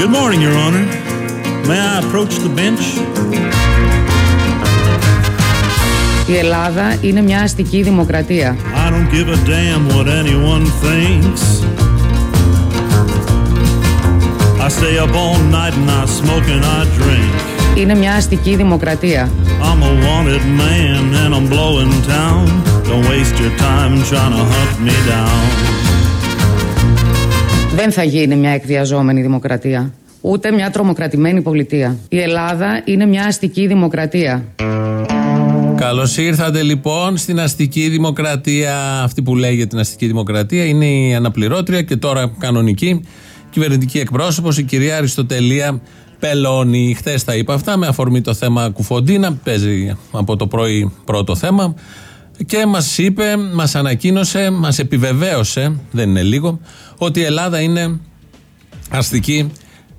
Good morning, Your Honor. May I approach the bench? Η Ελλάδα είναι μια αστική δημοκρατία. I don't give a damn what anyone thinks. I stay up all night and I smoke and I drink. Είναι μια αστική δημοκρατία. I'm a wanted man and I'm blowing town. Don't waste your time trying to hunt me down. Δεν θα γίνει μια εκδιαζόμενη δημοκρατία. Ούτε μια τρομοκρατημένη πολιτεία. Η Ελλάδα είναι μια αστική δημοκρατία. Καλώς ήρθατε λοιπόν στην αστική δημοκρατία. Αυτή που λέγεται την αστική δημοκρατία είναι η αναπληρώτρια και τώρα κανονική κυβερνητική εκπρόσωπος, η κυρία Αριστοτελία Πελώνη. Χθες τα είπα αυτά με αφορμή το θέμα Κουφοντίνα. Παίζει από το πρωί πρώτο θέμα. Και μας είπε, μας ανακοίνωσε, μας επιβεβαίωσε, δεν είναι λίγο, ότι η Ελλάδα είναι αστική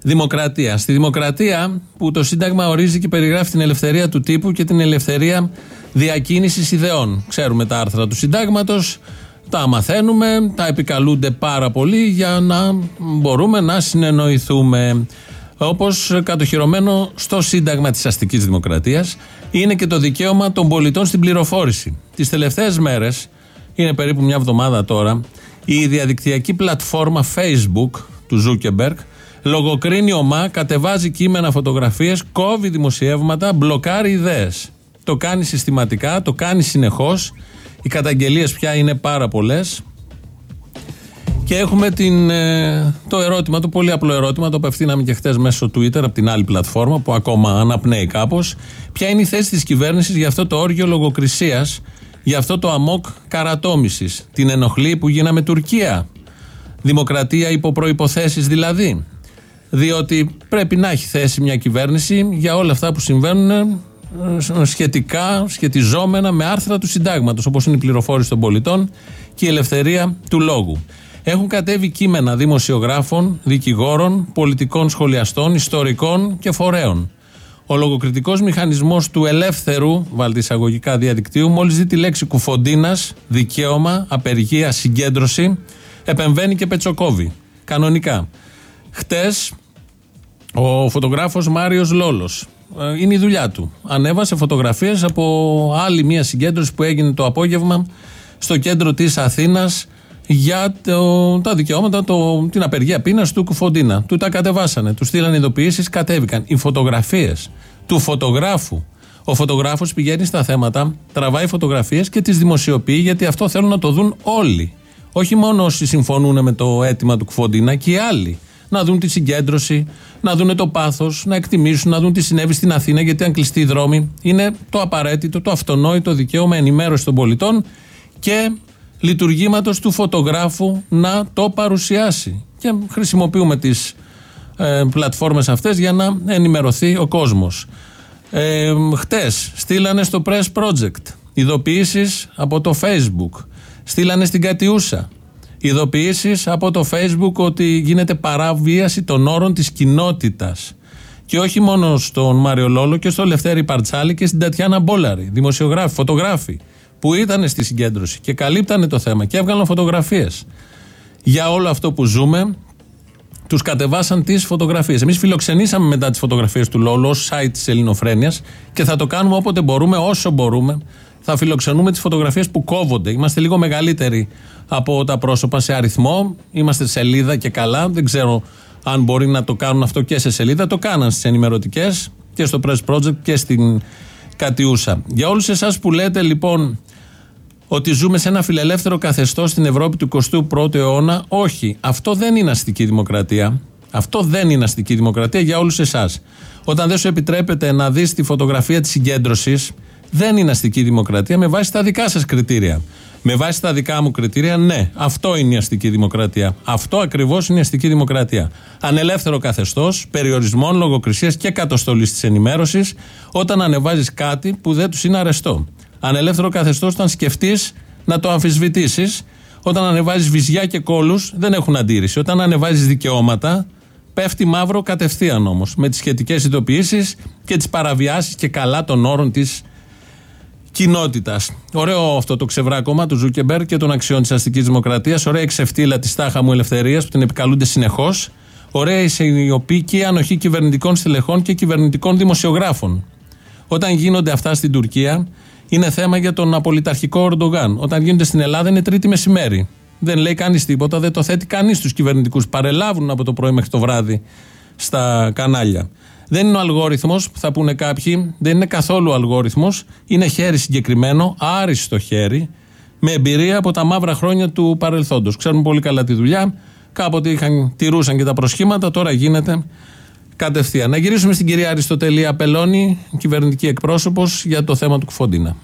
δημοκρατία. Στη δημοκρατία που το Σύνταγμα ορίζει και περιγράφει την ελευθερία του τύπου και την ελευθερία διακίνησης ιδεών. Ξέρουμε τα άρθρα του Συντάγματος, τα μαθαίνουμε, τα επικαλούνται πάρα πολύ για να μπορούμε να συνεννοηθούμε. Όπως κατοχυρωμένο στο Σύνταγμα της Αστικής Δημοκρατίας είναι και το δικαίωμα των πολιτών στην πληροφόρηση. Τις τελευταίες μέρες, είναι περίπου μια εβδομάδα τώρα, η διαδικτυακή πλατφόρμα Facebook του Ζούκερμπεργκ λογοκρίνει ομά, κατεβάζει κείμενα, φωτογραφίες, κόβει δημοσιεύματα, μπλοκάρει ιδέες. Το κάνει συστηματικά, το κάνει συνεχώς. Οι καταγγελίες πια είναι πάρα πολλές. Και έχουμε την, ε, το ερώτημα, το πολύ απλό ερώτημα, το απευθύναμε και χθες μέσω Twitter από την άλλη πλατφόρμα που ακόμα αναπνέει κάπως. Ποια είναι η θέση της κυβέρνησης για αυτό το όργιο λογοκρισίας, για αυτό το αμόκ καρατόμησης, την ενοχλή που γίναμε Τουρκία; Δημοκρατία υπό προποθέσει δηλαδή. Διότι πρέπει να έχει θέση μια κυβέρνηση για όλα αυτά που συμβαίνουν ε, σχετικά, σχετιζόμενα με άρθρα του συντάγματος όπως είναι η πληροφόρηση των πολιτών και η ελευθερία του λόγου. Έχουν κατέβει κείμενα δημοσιογράφων, δικηγόρων, πολιτικών σχολιαστών, ιστορικών και φορέων. Ο λογοκριτικός μηχανισμός του ελεύθερου, βάλτε εισαγωγικά διαδικτύου, μόλις δει τη λέξη κουφοντίνας, δικαίωμα, απεργία, συγκέντρωση, επεμβαίνει και πετσοκόβει. Κανονικά. Χτες ο φωτογράφος Μάριος Λόλος ε, είναι η δουλειά του. Ανέβασε φωτογραφίες από άλλη μια συγκέντρωση που έγινε το απόγευμα στο κέντρο της Αθήνας για το, τα δικαιώματα, το, την απεργία πείνας του Κουφοντίνα. Του τα κατεβάσανε, τους στείλαν ειδοποιήσεις, κατέβηκαν. Οι φωτογραφίες του φωτογράφου. Ο φωτογράφος πηγαίνει στα θέματα, τραβάει φωτογραφίες και τις δημοσιοποιεί γιατί αυτό θέλουν να το δουν όλοι. Όχι μόνο όσοι συμφωνούν με το αίτημα του Κουφοντίνα και οι άλλοι να δουν τη συγκέντρωση, να δουν το πάθος, να εκτιμήσουν, να δουν τι συνέβη στην Αθήνα, γιατί αν κλειστεί η δρόμη, είναι το απαραίτητο, το αυτονόητο δικαίωμα ενημέρωσης των πολιτών και λειτουργήματος του φωτογράφου να το παρουσιάσει. Και χρησιμοποιούμε τις ε, πλατφόρμες αυτές για να ενημερωθεί ο κόσμος. Ε, χτες στείλανε στο Press Project ειδοποιήσεις από το Facebook. Στείλανε στην Κατιούσα ειδοποιήσεις από το Facebook ότι γίνεται παραβίαση των όρων της κοινότητας. Και όχι μόνο στον Μάριο Λόλο και στο Λευτέρη Παρτσάλη και στην Τατιάνα Μπόλαρη, δημοσιογράφοι, φωτογράφοι, που ήταν στη συγκέντρωση και καλύπτανε το θέμα και έβγαλαν φωτογραφίες. Για όλο αυτό που ζούμε, τους κατεβάσαν τις φωτογραφίες. Εμείς φιλοξενήσαμε μετά τις φωτογραφίες του Λόλου ως site της Ελληνοφρένειας και θα το κάνουμε όποτε μπορούμε, όσο μπορούμε. Θα φιλοξενούμε τις φωτογραφίες που κόβονται. Είμαστε λίγο μεγαλύτεροι από τα πρόσωπα σε αριθμό. Είμαστε σελίδα και καλά. Δεν ξέρω αν μπορεί να το κάνουν αυτό και σε σελίδα. Το κάναν στις ενημερωτικές και στο Press Project και στην Κατιούσα. Για όλους εσάς που λέτε λοιπόν ότι ζούμε σε ένα φιλελεύθερο καθεστώς στην Ευρώπη του 21ου αιώνα, όχι. Αυτό δεν είναι αστική δημοκρατία. Αυτό δεν είναι αστική δημοκρατία για όλους εσάς. Όταν δεν σου επιτρέπεται να δεις τη φωτογραφία της συγκέντρωσης, δεν είναι αστική δημοκρατία με βάση τα δικά σας κριτήρια. Με βάση τα δικά μου κριτήρια, ναι, αυτό είναι η αστική δημοκρατία. Αυτό ακριβώς είναι η αστική δημοκρατία. Ανελεύθερο καθεστώς, περιορισμών, λογοκρισίας και κατοστολή της ενημέρωσης, όταν ανεβάζεις κάτι που δεν τους είναι αρεστό. Ανελεύθερο καθεστώς, όταν σκεφτείς να το αμφισβητήσεις, όταν ανεβάζεις βυζιά και κώλους, δεν έχουν αντίρρηση. Όταν ανεβάζεις δικαιώματα, πέφτει μαύρο κατευθείαν όμως. Με τις σχετικές ειδοποιήσεις και τις παραβιάσεις και καλά των όρων της κοινότητας. Ωραίο αυτό το ξεβράκωμα του Ζούκερμπεργκ και των αξιών της αστικής δημοκρατίας. Ωραία ξεφτίλα της τάχα μου ελευθερίας που την επικαλούνται συνεχώς. Ωραία η σιωπή και η ανοχή κυβερνητικών στελεχών και κυβερνητικών δημοσιογράφων. Όταν γίνονται αυτά στην Τουρκία, είναι θέμα για τον απολυταρχικό Ορντογάν. Όταν γίνονται στην Ελλάδα, είναι τρίτη μεσημέρι. Δεν λέει κανείς τίποτα, δεν το θέτει κανείς στους κυβερνητικούς. Παρελάβουν από το πρωί μέχρι το βράδυ στα κανάλια. Δεν είναι ο αλγόριθμος, θα πούνε κάποιοι, δεν είναι καθόλου αλγόριθμος. Είναι χέρι συγκεκριμένο, άριστο χέρι, με εμπειρία από τα μαύρα χρόνια του παρελθόντος. Ξέρουμε πολύ καλά τη δουλειά. Κάποτε είχαν, τηρούσαν και τα προσχήματα, τώρα γίνεται κατευθείαν. Να γυρίσουμε στην κυρία Αριστοτελία Πελώνη, κυβερνητική εκπρόσωπος, για το θέμα του Κουφοντίνα.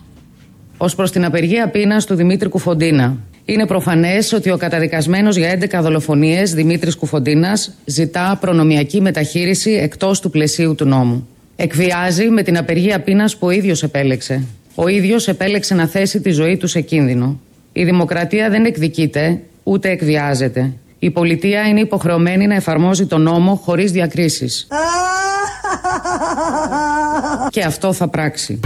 Ω προς την απεργία πείνα του Δημήτρη Κουφοντίνα. Είναι προφανές ότι ο καταδικασμένος για 11 δολοφονίες Δημήτρης Κουφοντίνας ζητά προνομιακή μεταχείριση εκτός του πλαισίου του νόμου. Εκβιάζει με την απεργία πείνας που ο ίδιος επέλεξε. Ο ίδιος επέλεξε να θέσει τη ζωή του σε κίνδυνο. Η δημοκρατία δεν εκδικείται ούτε εκβιάζεται. Η πολιτεία είναι υποχρεωμένη να εφαρμόζει τον νόμο χωρίς διακρίσεις. Και αυτό θα πράξει.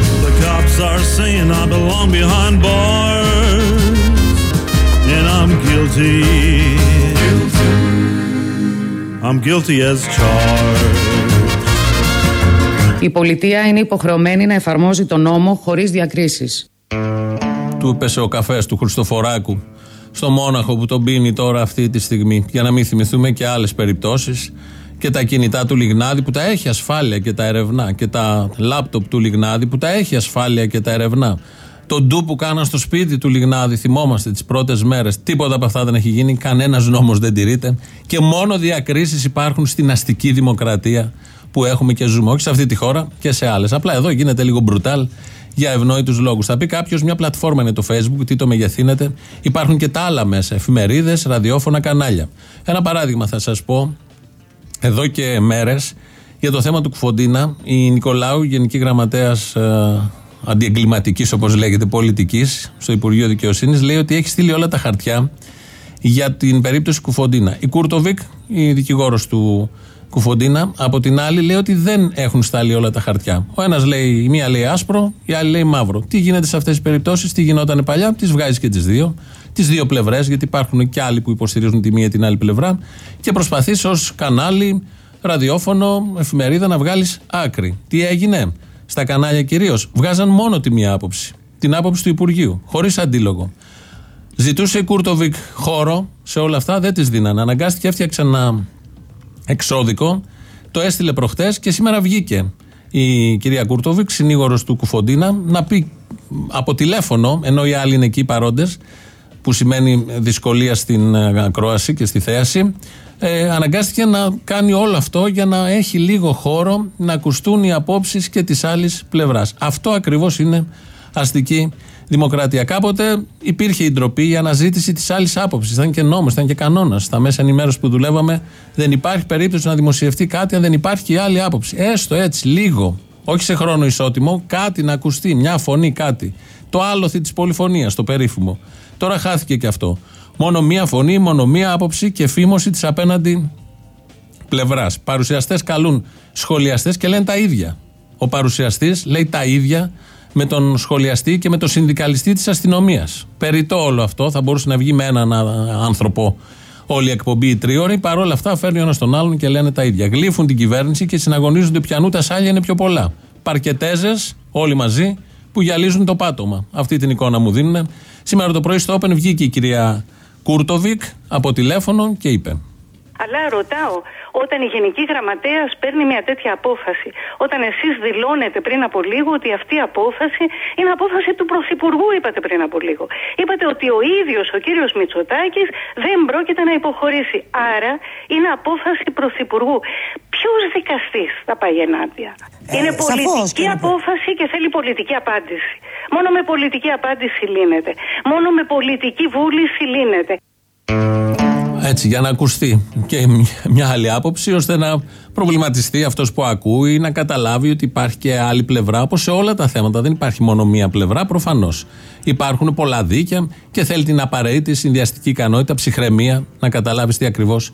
Η πολιτεία είναι υποχρεωμένη να εφαρμόζει τον νόμο χωρίς διακρίσεις. Του πέσε ο καφές του Χριστοφοράκου στο Μόναχο που τον πίνει τώρα αυτή τη στιγμή. Για να μην θυμηθούμε και άλλες περιπτώσεις και τα κινητά του Λιγνάδη που τα έχει ασφάλεια και τα ερευνά και τα λάπτοπ του Λιγνάδη που τα έχει ασφάλεια και τα ερευνά. Το ντου που κάναν στο σπίτι του Λιγνάδη, θυμόμαστε τις πρώτες μέρες. Τίποτα από αυτά δεν έχει γίνει. Κανένας νόμος δεν τηρείται. Και μόνο διακρίσεις υπάρχουν στην αστική δημοκρατία που έχουμε και ζούμε. Όχι σε αυτή τη χώρα και σε άλλες. Απλά εδώ γίνεται λίγο μπρουτάλ για ευνόητους λόγους. Θα πει κάποιος, μια πλατφόρμα είναι το Facebook, τι το μεγεθύνετε. Υπάρχουν και τα άλλα μέσα, εφημερίδες, ραδιόφωνα, κανάλια. Ένα παράδειγμα θα σας πω, εδώ και μέρες, για το θέμα του Κουφοντίνα, η Νικολάου, Γενική Γραμματέας ε, Αντιεγκληματικής, όπως λέγεται, πολιτικής, στο Υπουργείο Δικαιοσύνης, λέει ότι έχει στείλει όλα τα χαρτιά για την περίπτωση Κουφοντίνα. Η Κούρτοβικ, η δικηγόρος του Κουφοντίνα. Από την άλλη λέει ότι δεν έχουν στάλει όλα τα χαρτιά. Ο ένας λέει, η μία λέει άσπρο, η άλλη λέει μαύρο. Τι γίνεται σε αυτές τις περιπτώσεις, τι γινόταν παλιά, τις βγάζεις και τις δύο. Τις δύο πλευρές, γιατί υπάρχουν και άλλοι που υποστηρίζουν τη μία την άλλη πλευρά. Και προσπαθείς ως κανάλι, ραδιόφωνο, εφημερίδα να βγάλεις άκρη. Τι έγινε; Στα κανάλια κυρίως. Βγάζαν μόνο τη μία άποψη. Την άποψη του Υπουργείου, χωρίς αντίλογο. Ζητούσε η Κούρτοβικ χώρο σε όλα αυτά, δεν τη δίνανε. Αναγκάστηκε, έφτιαξαν ένα εξώδικο. Το έστειλε προχτές και σήμερα βγήκε η κυρία Κούρτοβικ, συνήγορος του Κουφοντίνα, να πει από τηλέφωνο, ενώ οι άλλοι είναι εκεί παρόντες, που σημαίνει δυσκολία στην ε, ακρόαση και στη θέαση, ε, αναγκάστηκε να κάνει όλο αυτό για να έχει λίγο χώρο να ακουστούν οι απόψεις και της άλλης πλευράς. Αυτό ακριβώς είναι αστική δημοκρατία. Κάποτε υπήρχε η ντροπή, η αναζήτηση της άλλης άποψης. Ήταν και νόμος, ήταν και κανόνας. Στα μέσα ενημέρωσης που δουλεύαμε, δεν υπάρχει περίπτωση να δημοσιευτεί κάτι αν δεν υπάρχει και η άλλη άποψη. Έστω έτσι, λίγο. Όχι σε χρόνο ισότιμο, κάτι να ακουστεί, μια φωνή, κάτι. Το άλοθη της πολυφωνίας, το περίφημο. Τώρα χάθηκε και αυτό. Μόνο μία φωνή, μόνο μία άποψη και φήμωση της απέναντι πλευράς. Παρουσιαστές καλούν σχολιαστές και λένε τα ίδια. Ο παρουσιαστής λέει τα ίδια με τον σχολιαστή και με τον συνδικαλιστή της αστυνομίας. Περιτό όλο αυτό, θα μπορούσε να βγει με έναν άνθρωπο όλη η εκπομπή η τρίωρη. Παρ' όλα αυτά φέρνει ο ένας τον άλλον και λένε τα ίδια. Γλύφουν την κυβέρνηση και συναγωνίζονται πιανού τα σάλια είναι πιο πολλά. Παρκετέζες, όλοι μαζί, που γυαλίζουν το πάτωμα. Αυτή την εικόνα μου δίνουν. Σήμερα το πρωί στο Open βγήκε η κυρία Κούρτοβικ από τηλέφωνο και είπε. Αλλά ρωτάω, όταν η Γενική Γραμματέας παίρνει μια τέτοια απόφαση, όταν εσείς δηλώνετε πριν από λίγο ότι αυτή η απόφαση είναι απόφαση του Πρωθυπουργού, είπατε πριν από λίγο. Είπατε ότι ο ίδιος ο κύριος Μητσοτάκης δεν πρόκειται να υποχωρήσει. Άρα είναι απόφαση Πρωθυπουργού. Ποιος δικαστής θα πάει ενάντια; Ε, είναι πολιτική απόφαση και θέλει πολιτική απάντηση. Μόνο με πολιτική απάντηση λύνεται. Μόνο με πολιτική βούληση λύνεται. Έτσι, για να ακουστεί και μια άλλη άποψη, ώστε να προβληματιστεί αυτός που ακούει, να καταλάβει ότι υπάρχει και άλλη πλευρά, όπως σε όλα τα θέματα. Δεν υπάρχει μόνο μία πλευρά, προφανώς. Υπάρχουν πολλά δίκαια και θέλει την απαραίτητη συνδυαστική ικανότητα, ψυχραιμία, να καταλάβεις τι ακριβώς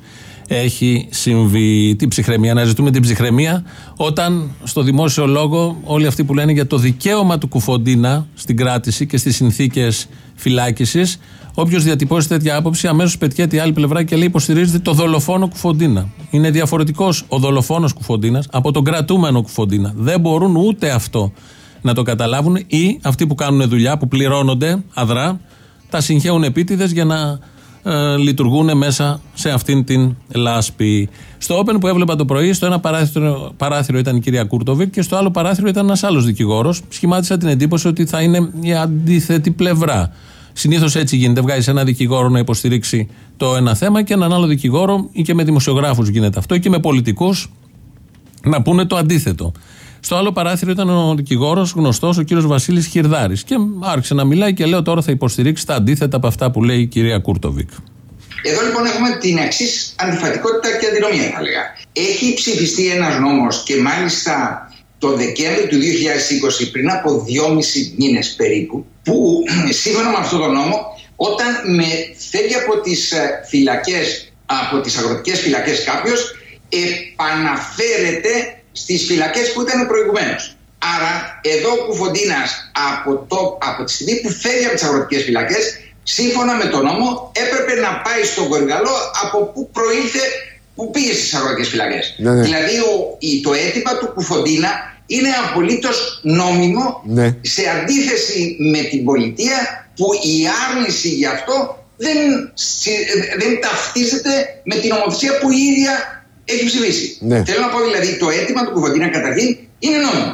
έχει συμβεί. Τι ψυχραιμία, να ζητούμε την ψυχραιμία όταν στο δημόσιο λόγο όλοι αυτοί που λένε για το δικαίωμα του Κουφοντίνα στην κράτηση και στις συνθήκες φυλάκισης Όποιος διατυπώσει τέτοια άποψη, αμέσως πετιέται η άλλη πλευρά και λέει υποστηρίζεται το δολοφόνο Κουφοντίνα. Είναι διαφορετικός ο δολοφόνος Κουφοντίνας από τον κρατούμενο Κουφοντίνα. Δεν μπορούν ούτε αυτό να το καταλάβουν ή αυτοί που κάνουν δουλειά, που πληρώνονται αδρά, τα συγχαίουν επίτηδες για να ε, λειτουργούν μέσα σε αυτήν την λάσπη. Στο Open που έβλεπα το πρωί, στο ένα παράθυρο, παράθυρο ήταν η κυρία Κούρτοβιτ και στο άλλο παράθυρο ήταν ένας άλλος δικηγόρος. Σχημάτισα την εντύπωση ότι θα είναι η αντίθετη πλευρά. Συνήθως έτσι γίνεται. Βγάζει ένα δικηγόρο να υποστηρίξει το ένα θέμα και έναν άλλο δικηγόρο, ή και με δημοσιογράφους γίνεται αυτό, ή και με πολιτικούς να πούνε το αντίθετο. Στο άλλο παράθυρο ήταν ο δικηγόρος γνωστός, ο κύριος Βασίλης Χιρδάρης. Και άρχισε να μιλάει και λέω τώρα θα υποστηρίξει τα αντίθετα από αυτά που λέει η κυρία Κούρτοβικ. Εδώ λοιπόν έχουμε την εξής αντιφατικότητα και αντινομία, θα λέγα. Έχει ψηφιστεί ένας νόμος και μάλιστα το Δεκέμβριο του 2020, πριν από δυόμισι μήνες περίπου, που σύμφωνα με αυτόν τον νόμο, όταν φεύγει από τις ε, φυλακές, από τις αγροτικές φυλακές κάποιος, επαναφέρεται στις φυλακές που ήταν προηγουμένως. Άρα εδώ ο Κουφοντίνας από, το, από τη στιγμή που φεύγει από τις αγροτικές φυλακές σύμφωνα με τον νόμο έπρεπε να πάει στον Κορυδαλό από που προήλθε που πήγε στις αγροτικές φυλακές. Ναι, ναι. Δηλαδή ο, το αίτημα του Κουφοντίνα είναι απολύτως νόμιμο ναι. σε αντίθεση με την πολιτεία που η άρνηση γι' αυτό δεν, δεν ταυτίζεται με την ομοθεσία που η ίδια έχει ψηφίσει. Ναι. Θέλω να πω δηλαδή το αίτημα του Κουβαντίνα καταρχήν είναι νόμιμο.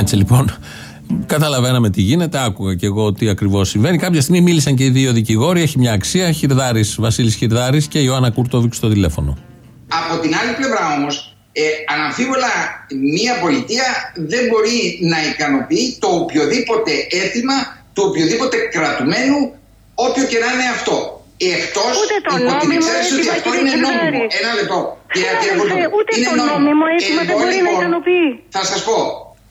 Έτσι λοιπόν. Καταλαβαίναμε τι γίνεται, άκουγα και εγώ τι ακριβώς συμβαίνει. Κάποια στιγμή μίλησαν και οι δύο δικηγόροι, έχει μια αξία. Χιρδάρης, Βασίλης Χιρδάρης και Ιωάννα Κούρτοβικ στο τηλέφωνο. Από την άλλη πλευρά όμως, ε, αναμφίβολα μια πολιτεία δεν μπορεί να ικανοποιεί το οποιοδήποτε αίτημα του οποιοδήποτε κρατουμένου, όποιο και να είναι αυτό. Εκτός ού- το νόμιμο ότι αυτό είναι νόμιμο. Ένα λεπτό. Κύριε, κύριε ούτε το νόμιμο αίτημα δεν μπορεί να λοιπόν, ικανοποιεί. Θα σας πω.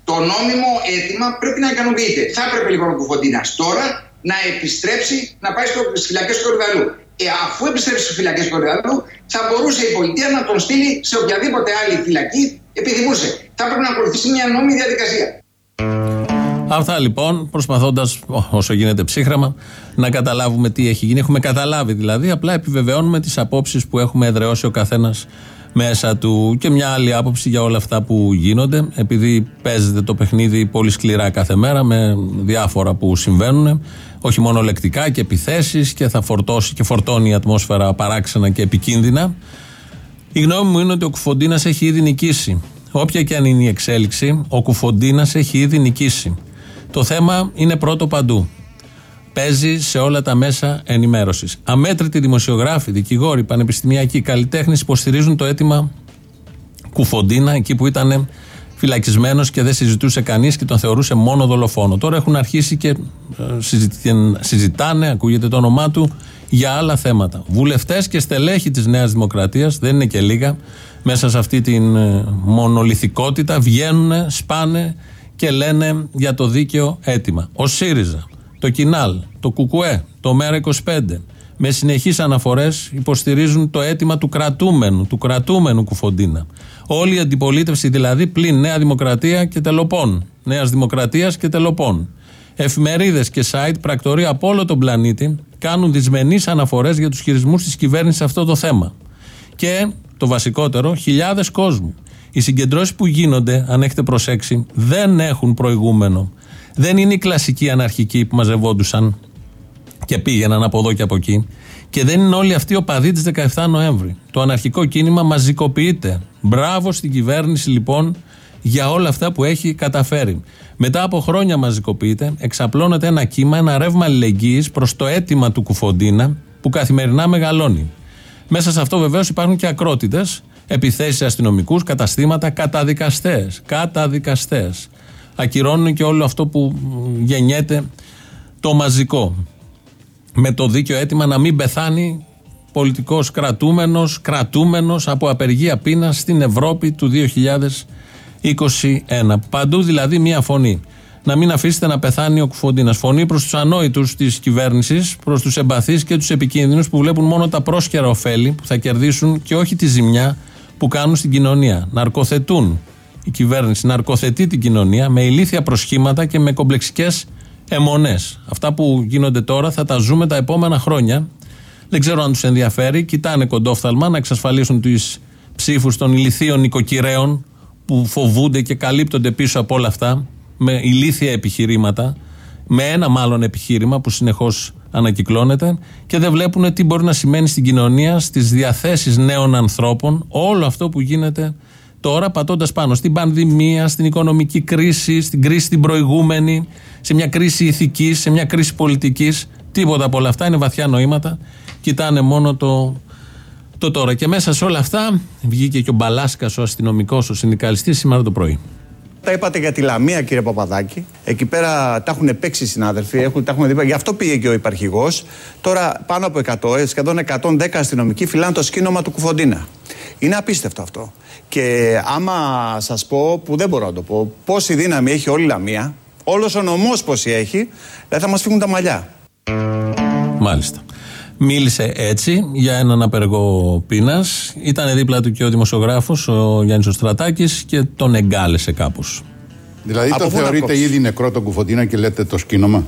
Το νόμιμο αίτημα πρέπει να ικανοποιείται. Θα έπρεπε λοιπόν ο Κουφοντίνας τώρα να επιστρέψει να πάει στις φυλακές του Κορυδαλού. Ε, αφού επιστρέψει στις φυλακές του Κορυδαλού, θα μπορούσε η πολιτεία να τον στείλει σε οποιαδήποτε άλλη φυλακή επιθυμούσε. Θα έπρεπε να ακολουθήσει μια νόμιμη διαδικασία. Αυτά λοιπόν, προσπαθώντας όσο γίνεται ψύχραμα να καταλάβουμε τι έχει γίνει. Έχουμε καταλάβει δηλαδή, απλά επιβεβαιώνουμε τις απόψεις που έχουμε εδραιώσει ο καθένας μέσα του και μια άλλη άποψη για όλα αυτά που γίνονται. Επειδή παίζεται το παιχνίδι πολύ σκληρά κάθε μέρα με διάφορα που συμβαίνουν, όχι μόνο λεκτικά και επιθέσεις και θα φορτώσει και φορτώνει η ατμόσφαιρα παράξενα και επικίνδυνα. Η γνώμη μου είναι ότι ο Κουφοντίνας έχει ήδη νικήσει. Όποια και αν είναι η εξέλιξη, ο Κουφοντίνας έχει ήδη νικήσει. Το θέμα είναι πρώτο παντού. Παίζει σε όλα τα μέσα ενημέρωσης. Αμέτρητοι δημοσιογράφοι, δικηγόροι, πανεπιστημιακοί, καλλιτέχνες υποστηρίζουν το αίτημα Κουφοντίνα, εκεί που ήταν φυλακισμένος και δεν συζητούσε κανείς και τον θεωρούσε μόνο δολοφόνο. Τώρα έχουν αρχίσει και ε, συζητάνε, ακούγεται το όνομά του, για άλλα θέματα. Βουλευτές και στελέχοι της Νέας Δημοκρατίας, δεν είναι και λίγα, μέσα σε αυτή την ε, μονολυθικότητα βγαίνουν, σπάνε και λένε για το δίκαιο αίτημα. Ο ΣΥΡΙΖΑ, το ΚΙΝΑΛ, το ΚΟΚΟΕ, το ΜΕΡΑ25 με συνεχείς αναφορές υποστηρίζουν το αίτημα του κρατούμενου, του κρατούμενου Κουφοντίνα. Όλη η αντιπολίτευση δηλαδή πλην Νέα Δημοκρατία και Τελοπών. Νέας Δημοκρατίας και Τελοπών. Εφημερίδες και site, πρακτορία από όλο τον πλανήτη κάνουν δυσμενείς αναφορές για τους χειρισμούς της κυβέρνησης σε αυτό το θέμα. Και το βασικότερο, χιλιάδες κόσμου οι συγκεντρώσεις που γίνονται, αν έχετε προσέξει, δεν έχουν προηγούμενο. Δεν είναι οι κλασικοί αναρχικοί που μαζευόντουσαν και πήγαιναν από εδώ και από εκεί. Και δεν είναι όλοι αυτοί οπαδοί της 17 Νοέμβρη. Το αναρχικό κίνημα μαζικοποιείται. Μπράβο στην κυβέρνηση λοιπόν για όλα αυτά που έχει καταφέρει. Μετά από χρόνια μαζικοποιείται, εξαπλώνεται ένα κύμα, ένα ρεύμα αλληλεγγύης προς το αίτημα του Κουφοντίνα που καθημερινά μεγαλώνει. Μέσα σε αυτό βεβαίως υπάρχουν και ακρότητες επιθέσεις σε αστυνομικούς, καταστήματα, καταδικαστές. Καταδικαστές. Ακυρώνουν και όλο αυτό που γεννιέται το μαζικό. Με το δίκαιο αίτημα να μην πεθάνει πολιτικός κρατούμενος, κρατούμενος από απεργία πείνας στην Ευρώπη του 2021. Παντού δηλαδή μία φωνή. Να μην αφήσετε να πεθάνει ο Κουφοντίνας. Φωνή προς τους ανόητους της κυβέρνησης, προς τους εμπαθείς και τους επικίνδυνους που βλέπουν μόνο τα πρόσχερα ωφέλη που θα κερδίσουν και όχι τη ζημιά που κάνουν στην κοινωνία. Ναρκοθετούν. Η κυβέρνηση ναρκοθετεί την κοινωνία με ηλίθια προσχήματα και με κομπλεξικές Εμονέ. Αυτά που γίνονται τώρα θα τα ζούμε τα επόμενα χρόνια. Δεν ξέρω αν τους ενδιαφέρει. Κοιτάνε κοντόφθαλμα να εξασφαλίσουν τις ψήφους των ηλικίων νοικοκυρέων που φοβούνται και καλύπτονται πίσω από όλα αυτά με ηλίθια επιχειρήματα, με ένα μάλλον επιχείρημα που συνεχώς ανακυκλώνεται και δεν βλέπουν τι μπορεί να σημαίνει στην κοινωνία, στις διαθέσεις νέων ανθρώπων, όλο αυτό που γίνεται τώρα πατώντας πάνω στην πανδημία, στην οικονομική κρίση, στην κρίση την προηγούμενη, σε μια κρίση ηθικής, σε μια κρίση πολιτικής. Τίποτα από όλα αυτά είναι βαθιά νοήματα. Κοιτάνε μόνο το, το τώρα. Και μέσα σε όλα αυτά βγήκε και ο Μπαλάσκας, ο αστυνομικός, ο συνδικαλιστής σήμερα το πρωί. Τα είπατε για τη Λαμία, κύριε Παπαδάκη. Εκεί πέρα τα έχουν παίξει οι συνάδελφοι, έχουν, τα έχουν δει. Γι' αυτό πήγε και ο υπαρχηγός. Τώρα πάνω από 100, ε, σχεδόν 110 αστυνομικοί φυλάνε το σκήνομα του Κουφοντίνα. Είναι απίστευτο αυτό. Και άμα σας πω, που δεν μπορώ να το πω, πόση δύναμη έχει όλη η Λαμία, όλος ο νομός πόση έχει, δεν θα μας φύγουν τα μαλλιά. Μάλιστα. Μίλησε έτσι για έναν απεργό πείνας. Ήταν δίπλα του και ο δημοσιογράφος, ο Γιάννης Οστρατάκης, και τον εγκάλεσε κάπως. Δηλαδή Από το πού να θεωρείτε κόψεις; ήδη νεκρό τον Κουφοντίνα και λέτε το σκήνομα.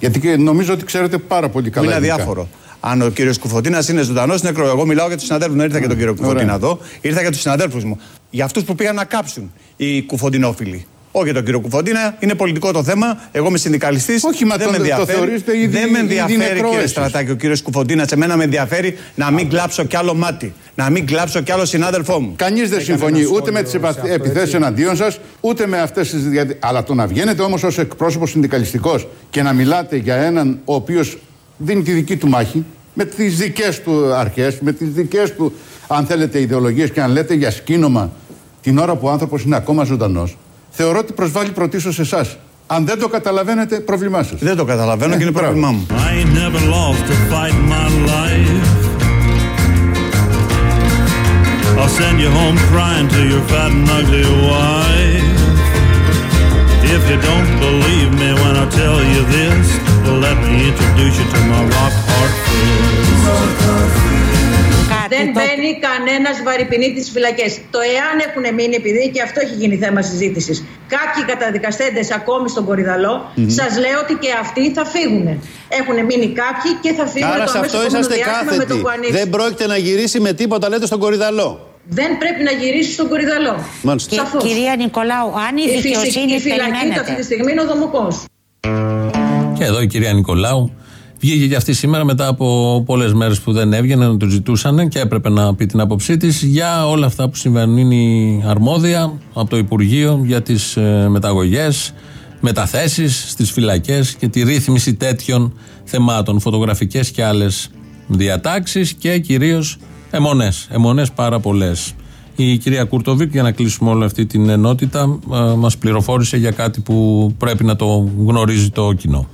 Γιατί και νομίζω ότι ξέρετε πάρα πολύ Που καλά. είναι ελληνικά. αδιάφορο. Αν ο κύριος Κουφοντίνα είναι ζωντανός, είναι νεκρό. Εγώ μιλάω για τους συναδέλφους, δεν ήρθα για τον κύριο Κουφοντίνα εδώ. Ήρθα για τους συναδέλφους μου. Για αυτούς που πήγαν να κάψουν οι κουφοντινόφιλοι. Όχι για τον κύριο Κουφοντίνα, είναι πολιτικό το θέμα. Εγώ είμαι συνδικαλιστής. Όχι, μα δεν το- με το ενδιαφέρει. θεωρείστε ήδη- δεν με ήδη ενδιαφέρει, νεκρό κύριε εσείς. Στρατάκη, ο κύριος Κουφοντίνα. Σε μένα με ενδιαφέρει να μην κλάψω κι άλλο μάτι. Να μην κλάψω κι άλλο συνάδελφό μου. Κανείς δεν συμφωνεί ούτε με τις επιθέσεις εναντίον σας, ούτε με αυτές τις. διαδικασίε. Αλλά το να βγαίνετε όμως ως εκπρόσωπος συνδικαλιστικός και να μιλάτε για έναν ο οποίος δίνει τη δική του μάχη, με τις δικές του αρχές, με τις δικές του, αν θέλετε, ιδεολογίες και αν λέτε για σκήνομα την ώρα που ο άνθρωπος είναι ακόμα ζωντανός, θεωρώ ότι προσβάλλει πρωτίστως εσάς. Αν δεν το καταλαβαίνετε, πρόβλημά σας. Δεν το καταλαβαίνω και είναι μπράβο. πρόβλημά μου. I ain't never lost a fight in my life. I'll send you home crying to your fat and ugly wife. If you don't believe me when I tell you this, well, let me introduce you to my rock μπαίνει κανένας βαρυπινή τι φυλακές. Το εάν έχουν μείνει, επειδή και αυτό έχει γίνει θέμα συζήτησης, κάποιοι καταδικαστέντες ακόμη στον κορυδαλό, σας λέω ότι και αυτοί θα φύγουν. Έχουν μείνει κάποιοι και θα φύγουν Άρα το σε αμέσως αυτό επόμενο είσαστε διάστημα με το κάθετοι. που ανοίξει. Δεν πρόκειται να γυρίσει με τίποτα, λέτε στον κορυδαλό. Δεν πρέπει να γυρίσει στον κορυδαλό. Μάλιστα. Και, Σαφώς. κυρία Νικολάου, αν η, Η, φυσική- δικαιοσύνη η φυλακή του αυτή τη περιμένετε. στιγμή είναι ο Δομοκός. Και εδώ η κυρία Νικολάου βγήκε και αυτή σήμερα μετά από πολλές μέρες που δεν έβγαινε να του ζητούσαν και έπρεπε να πει την άποψή της για όλα αυτά που συμβαίνουν. Είναι η αρμόδια από το Υπουργείο για τις μεταγωγές, μεταθέσεις στις φυλακές και τη ρύθμιση τέτοιων θεμάτων, φωτογραφικές και άλλες διατάξεις και κυρίως αιμονές. Αιμονές πάρα πολλές. Η κυρία Κουρτοβίκ, για να κλείσουμε όλη αυτή την ενότητα, μας πληροφόρησε για κάτι που πρέπει να το γνωρίζει το κοινό.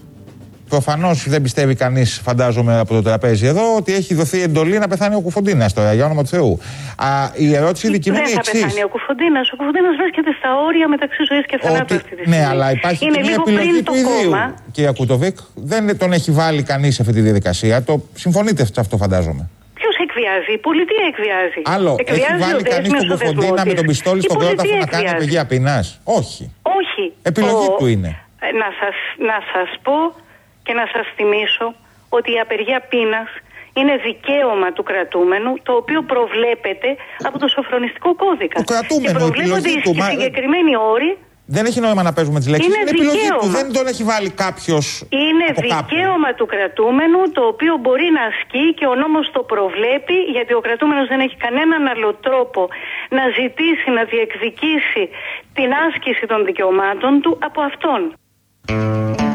Προφανώς δεν πιστεύει κανείς, φαντάζομαι, από το τραπέζι εδώ, ότι έχει δοθεί εντολή να πεθάνει ο Κουφοντίνας τώρα, για όνομα του Θεού. Α, η ερώτηση δική μου Δεν είναι η θα εξής. πεθάνει ο Κουφοντίνας. Ο Κουφοντίνας βρίσκεται στα όρια μεταξύ ζωής και θανάτου Ότι, αυτή της στιγμή. ναι, αλλά υπάρχει Είναι και μια λίγο επιλογή πριν του το ιδίου. κόμμα. Κυρία Κούτοβικ, δεν τον έχει βάλει κανείς σε αυτή τη διαδικασία. Το συμφωνείτε σε αυτό, φαντάζομαι. Ποιος εκβιάζει, η πολιτεία εκβιάζει. Άλλο, έχει Εκβιάζει ο βάλει κανείς Δέσμιος τον στο δεσμό Κουφοντίνα με της. τον πιστόλι Η στον κρόταφο πολιτεία να κάνει εκβιάζει. απεργία πείνα. Όχι. Όχι. Επιλογή του είναι. Ε, Να σας, να σας πω και να σας θυμίσω ότι η απεργία πείνας είναι δικαίωμα του κρατούμενου το οποίο προβλέπεται από το σοφρονιστικό κώδικα. Του κρατούμενου, και προβλέπονται επιλογή οι του, μα- συγκεκριμένοι όροι. Δεν έχει νόημα να παίζουμε τις λέξεις. Είναι Είναι, επιλογή του. δικαίωμα. Δεν τον έχει βάλει κάποιος. Είναι από κάπου. δικαίωμα του κρατούμενου το οποίο μπορεί να ασκεί και ο νόμος το προβλέπει γιατί ο κρατούμενος δεν έχει κανέναν άλλο τρόπο να ζητήσει, να διεκδικήσει την άσκηση των δικαιωμάτων του από αυτόν.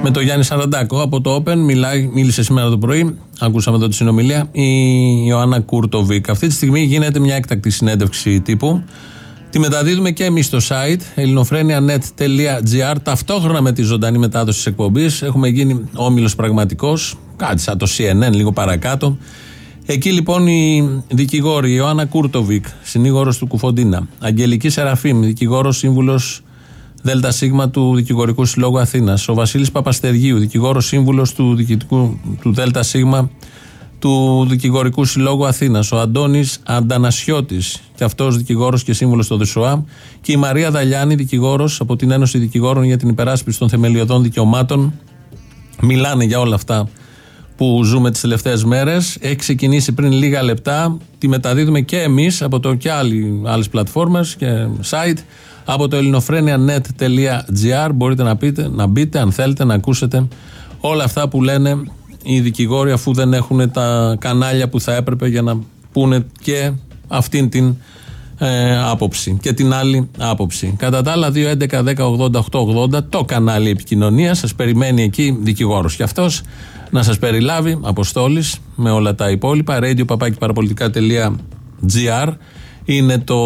Με τον Γιάννη Σαραντάκο από το Open μιλάει, μίλησε σήμερα το πρωί. Ακούσαμε εδώ τη συνομιλία. Η Ιωάννα Κούρτοβικ. Αυτή τη στιγμή γίνεται μια έκτακτη συνέντευξη τύπου. Τη μεταδίδουμε και εμείς στο site ελληνοφρένια.net.gr ταυτόχρονα με τη ζωντανή μετάδοση της εκπομπής. Έχουμε γίνει όμιλος πραγματικός, κάτι σαν το CNN, λίγο παρακάτω. Εκεί λοιπόν η δικηγόρος Ιωάννα Κούρτοβικ, συνήγορος του Κουφοντίνα, Αγγελική Σεραφείμ, δικηγόρος σύμβουλος ΔΣ του Δικηγορικού Συλλόγου Αθήνας, ο Βασίλης Παπαστεργίου, δικηγόρος σύμβουλος του, διοικητικού- του ΔΣ του Δικηγορικού Συλλόγου Αθήνας, ο Αντώνης Αντανασιώτης, και αυτός δικηγόρος και σύμβουλος στο ΔΣΟΑ, και η Μαρία Δαλιάνη, δικηγόρος από την Ένωση Δικηγόρων για την Υπεράσπιση των Θεμελιωδών Δικαιωμάτων. Μιλάνε για όλα αυτά που ζούμε τις τελευταίες μέρες. Έχει ξεκινήσει πριν λίγα λεπτά. Τη μεταδίδουμε και εμείς από το και άλλοι, άλλες πλατφόρμες και site από το ελληνοφρένια.net.gr μπορείτε να, πείτε, να μπείτε αν θέλετε να ακούσετε όλα αυτά που λένε οι δικηγόροι αφού δεν έχουν τα κανάλια που θα έπρεπε για να πούνε και αυτήν την ε, άποψη και την άλλη άποψη. Κατά τα άλλα, 2.11.10.80.880 το κανάλι επικοινωνίας σας περιμένει εκεί δικηγόρος. Και αυτός να σας περιλάβει, Αποστόλης, με όλα τα υπόλοιπα. radio είναι το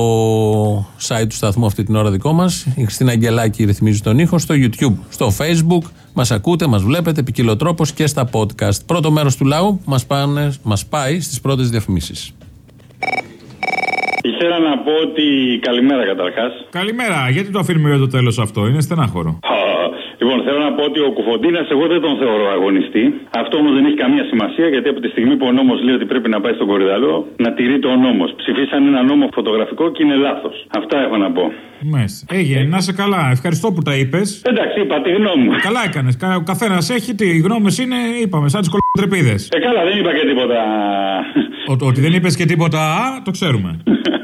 site του σταθμού αυτή την ώρα δικό μας. Η Χριστίνα Αγγελάκη ρυθμίζει τον ήχο στο YouTube, στο Facebook. Μας ακούτε, μας βλέπετε ποικιλοτρόπως και στα podcast. Πρώτο μέρος του λαού μας μας πάει στις πρώτες διαφημίσεις. Ήθελα να πω ότι. Καλημέρα καταρχάς. Καλημέρα, γιατί το αφήνουμε για το τέλος αυτό, είναι στενάχωρο. Λοιπόν, θέλω να πω ότι ο Κουφοντίνας εγώ δεν τον θεωρώ αγωνιστή. Αυτό όμως δεν έχει καμία σημασία γιατί από τη στιγμή που ο νόμος λέει ότι πρέπει να πάει στον Κορυδαλό, να τηρεί το νόμος. Ψηφίσαν ένα νόμο φωτογραφικό και είναι λάθος. Αυτά έχω να πω. Μάλιστα. Έγινε, να σε καλά. Ευχαριστώ που τα είπες. Εντάξει, είπα τη γνώμη μου. Καλά έκανες. Ο καθένας έχει τι. Οι γνώμε είναι, είπαμε, σαν τις κολοτρεπίδες. Ε, καλά, δεν είπα και τίποτα. ότι δεν είπες και τίποτα, το ξέρουμε.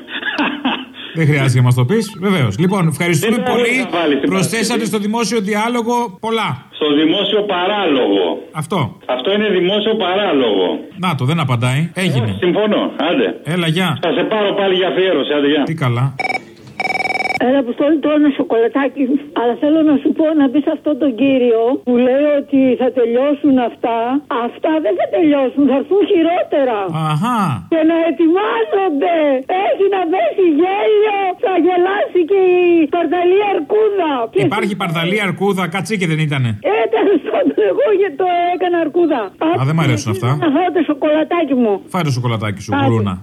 Δεν χρειάζεται να μας το πεις. Βεβαίως. Λοιπόν, ευχαριστούμε πολύ. Προσθέσατε στο δημόσιο διάλογο πολλά. Στο δημόσιο παράλογο. Αυτό. Αυτό είναι δημόσιο παράλογο. Να το, δεν απαντάει. Έγινε. Ε, συμφωνώ. Άντε. Έλα, γεια. Θα σε πάρω πάλι για αφιέρωση. Άντε, γεια. Τι καλά. Ένα που στόλει τώρα ένα σοκολατάκι. Αλλά θέλω να σου πω να πει σε αυτόν τον κύριο που λέει ότι θα τελειώσουν αυτά. Αυτά δεν θα τελειώσουν, θα έρθουν χειρότερα. Αχά. Και να ετοιμάζονται. Έχει να πέσει γέλιο. Θα γελάσει και η παρδαλή αρκούδα. Υπάρχει παρδαλή αρκούδα, κατσίκι δεν ήτανε. Ε, τέλος πάντων, εγώ για το έκανα αρκούδα. Α, δεν μ' αρέσουν αυτά. Να φάω το σοκολατάκι μου. Φάει το σοκολατάκι σου, γουρούνα.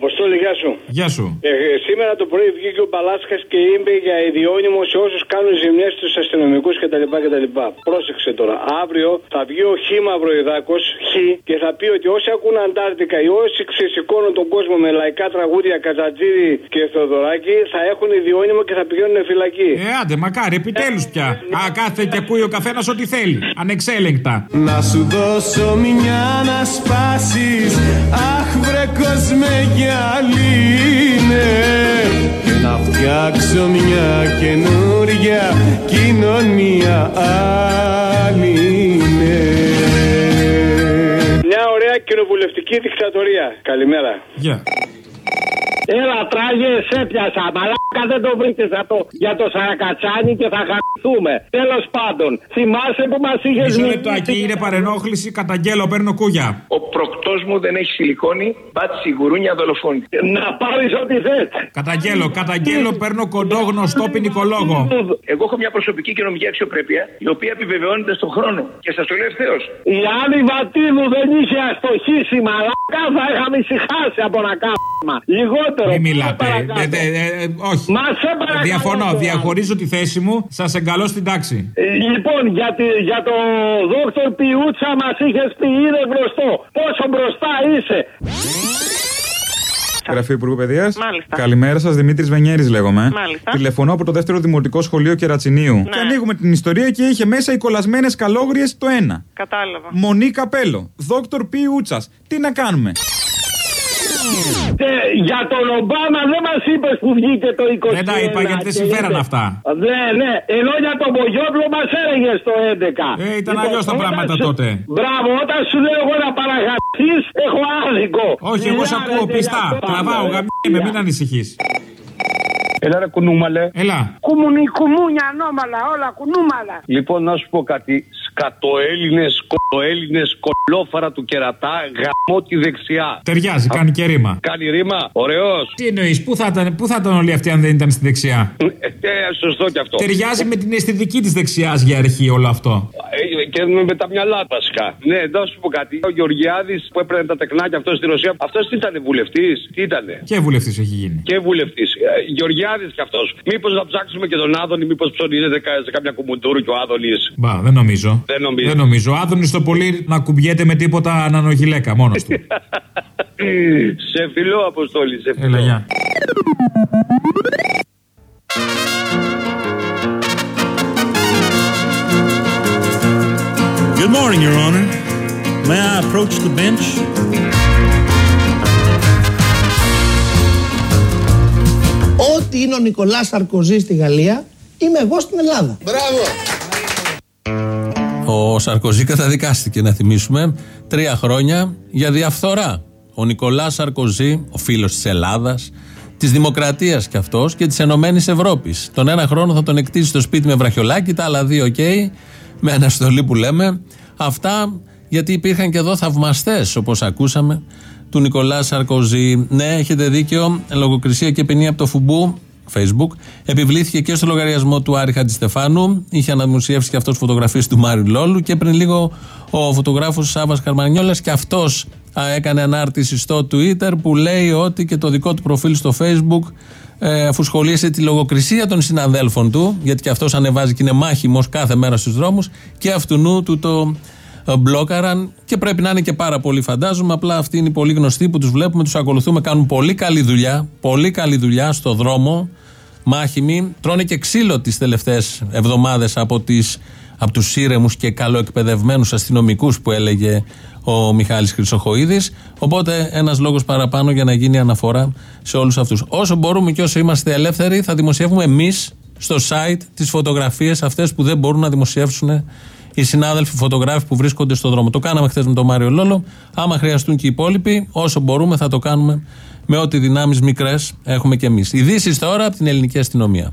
Αποστόλη, γεια σου. Γεια σου. Ε, σήμερα το πρωί βγήκε ο Παλάσκα και είπε για ιδιώνυμος σε όσους κάνουν ζημιές στους αστυνομικούς κτλ, κτλ. Πρόσεξε τώρα. Αύριο θα βγει ο Χ Μαυροϊδάκος, Χ, και θα πει ότι όσοι ακούν Αντάρτικα ή όσοι ξεσηκώνουν τον κόσμο με λαϊκά τραγούδια Κατζατζίδη και Θεοδωράκη θα έχουν ιδιώνυμο και θα πηγαίνουν φυλακή. Ε, άντε, μακάρι, επιτέλους πια. Α, κάθε και ακούει ο καθένας ό,τι θέλει. Ανεξέλεγκτα. Να σου δώσω μια να σπάσει. Αχ, βρε γυαλίνε και να φτιάξω μια καινούρια κοινωνία άλλη Μια ωραία κοινοβουλευτική δικτατορία. Καλημέρα. Γεια. Έλα, τράγε, σε πιάσα. Μαλάκα δεν το βρήκες αυτό για το Σαρακατσάνι και θα χαθούμε. Τέλος πάντων, θυμάσαι που μας είχες Μισό λεπτάκι, είναι παρενόχληση. Καταγγέλω, παίρνω κούγια. Ο προκτός μου δεν έχει σιλικόνη. Μπάτσι γουρούνια δολοφόνη. Να πάρεις ό,τι θες. Καταγγέλω, καταγγέλω, παίρνω κοντό γνωστό ποινικολόγο. Εγώ έχω μια προσωπική και νομική αξιοπρέπεια η οποία επιβεβαιώνεται στον χρόνο. Και σας το λέω ευθέως. Η Άννη Βατίνου δεν είχε αστοχήσει, μαλάκα θα είχαμε ησυχάσει από να κάνουμε. Λιγότερο μην μιλάτε. Ε, ε, ε, όχι. Μα σε Διαφωνώ. Διαχωρίζω τη θέση μου. Σας εγκαλώ στην τάξη. λοιπόν, για, για το δόκτωρ Πιούτσα μας είχες πει είναι μπροστό. Πόσο μπροστά είσαι. Γραφείο Υπουργού Παιδείας. Καλημέρα σας, Δημήτρης Βενιέρης λέγομαι. Μάλιστα. Τηλεφωνώ από το δεύτερο δημοτικό σχολείο Κερατσινίου. Ναι. Και ανοίγουμε την ιστορία και είχε μέσα οι κολλασμένες καλόγριες το ένα. Κατάλαβα. Μονή Καπέλο. Δόκτωρ Πι Ούτσα. Τι να κάνουμε; Και για τον Ομπάμα δεν μας είπες που βγήκε το 20. Δεν τα είπα γιατί δεν συμφέραν αυτά. Ναι, ναι. Ενώ για τον Μπογιόπλο μας έλεγε το 11. Ε, ήταν αλλιώς τα πράγματα τότε. Μπράβο, όταν σου λέω εγώ να παραγραφεί, έχω άδικο. Όχι, εγώ σε ακούω πιστά. Τραβάω, γαμί μην ανησυχείς. Έλα ρε κουνούμαλε. Έλα. Κουμουνι, κουμούνια, ανώμαλα, όλα κουνούμαλα. Λοιπόν, να σου πω κάτι. Σκατοέλληνε, κολοέλληνε, κολόφαρα του κερατά, γαμώ τη δεξιά. Ταιριάζει, κάνει και ρήμα. Κάνει ρήμα, ωραίος. Τι εννοείς, πού, θα ήταν, πού θα ήταν όλοι αυτοί αν δεν ήταν στη δεξιά; Ε, ε σωστό κι αυτό. Ταιριάζει με την αισθητική της δεξιάς για αρχή όλο αυτό. Ε, και με τα μυαλά βασικά. Ναι, να σου πω κάτι. Ο Γεωργιάδης που έπαιρνε τα τεκνάκια αυτός στη Ρωσία, αυτός τι ήταν, βουλευτής; Τι ήταν. Και βουλευτής έχει γίνει. Και βουλευτής. Ε, Γεωργιάδης κι αυτός. Μήπως να ψάξουμε και τον Άδωνη, μήπως ψωνίζεται σε κάποια κουμουντούρου και ο Άδωνης; Μπα, δεν νομίζω. Δεν νομίζω. Δεν νομίζω. Ο Άδωνη το πολύ να κουμπιέται με τίποτα ανανογιλέκα μόνος του. σε φιλό, Αποστόλη, σε φιλό. Έλα, Good morning, Your Honor. May I approach the bench? Ό,τι είναι ο Νικολάς Σαρκοζή στη Γαλλία, είμαι εγώ στην Ελλάδα. Μπράβο! Ο Σαρκοζή καταδικάστηκε, να θυμίσουμε, τρία χρόνια για διαφθορά. Ο Νικολάς Σαρκοζή, ο φίλος της Ελλάδας, της Δημοκρατίας κι αυτός και της Ενωμένης Ευρώπης. Τον ένα χρόνο θα τον εκτίσει στο σπίτι με βραχιολάκι, τα άλλα δύο, οκ, με αναστολή που λέμε. Αυτά γιατί υπήρχαν και εδώ θαυμαστές, όπως ακούσαμε, του Νικολά Σαρκοζή. Ναι, έχετε δίκιο. Λογοκρισία και ποινή από το Φουμπού, Facebook, επιβλήθηκε και στο λογαριασμό του Άρη Χατζηστεφάνου. Είχε αναδημοσιεύσει και αυτός φωτογραφίες του Μάρι Λόλου. Και πριν λίγο ο φωτογράφος Σάβας Καρμανιόλα και αυτός έκανε ανάρτηση στο Twitter που λέει ότι και το δικό του προφίλ στο Facebook ε, αφού σχολίασε τη λογοκρισία των συναδέλφων του, γιατί και αυτός ανεβάζει και είναι μάχημος κάθε μέρα στους δρόμους, και αυτού του το ε, μπλόκαραν και πρέπει να είναι και πάρα πολύ φαντάζομαι. Απλά αυτοί είναι οι πολύ γνωστοί που τους βλέπουμε, τους ακολουθούμε, κάνουν πολύ καλή δουλειά. Πολύ καλή δουλειά στο δρόμο. Μάχημοι. Τρώνε και ξύλο τις τελευταίες εβδομάδες από, τις, από τους ήρεμους και καλοεκπαιδευμένους αστυνομικούς που έλεγε ο Μιχάλης Χρυσοχοίδης οπότε ένας λόγος παραπάνω για να γίνει αναφορά σε όλους αυτούς όσο μπορούμε και όσο είμαστε ελεύθεροι θα δημοσιεύουμε εμείς στο site τις φωτογραφίες αυτές που δεν μπορούν να δημοσιεύσουν οι συνάδελφοι φωτογράφοι που βρίσκονται στον δρόμο. Το κάναμε χθες με τον Μάριο Λόλο. Άμα χρειαστούν και οι υπόλοιποι, όσο μπορούμε θα το κάνουμε με ό,τι δυνάμεις μικρές έχουμε κι εμείς. Ειδήσεις τώρα από την ελληνική αστυνομία.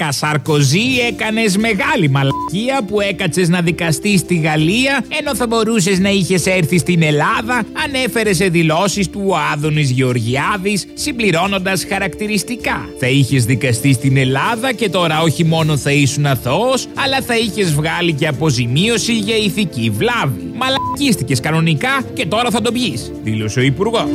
Μαλάκας Σαρκοζή έκανες μεγάλη μαλακία που έκατσες να δικαστείς στη Γαλλία ενώ θα μπορούσες να είχες έρθει στην Ελλάδα ανέφερε σε δηλώσεις του ο Άδωνης Γεωργιάδης συμπληρώνοντας χαρακτηριστικά. Θα είχες δικαστεί στην Ελλάδα και τώρα όχι μόνο θα ήσουν αθώος αλλά θα είχες βγάλει και αποζημίωση για ηθική βλάβη. Μαλακίστηκες κανονικά και τώρα θα το πιείς, δήλωσε ο Υπουργός.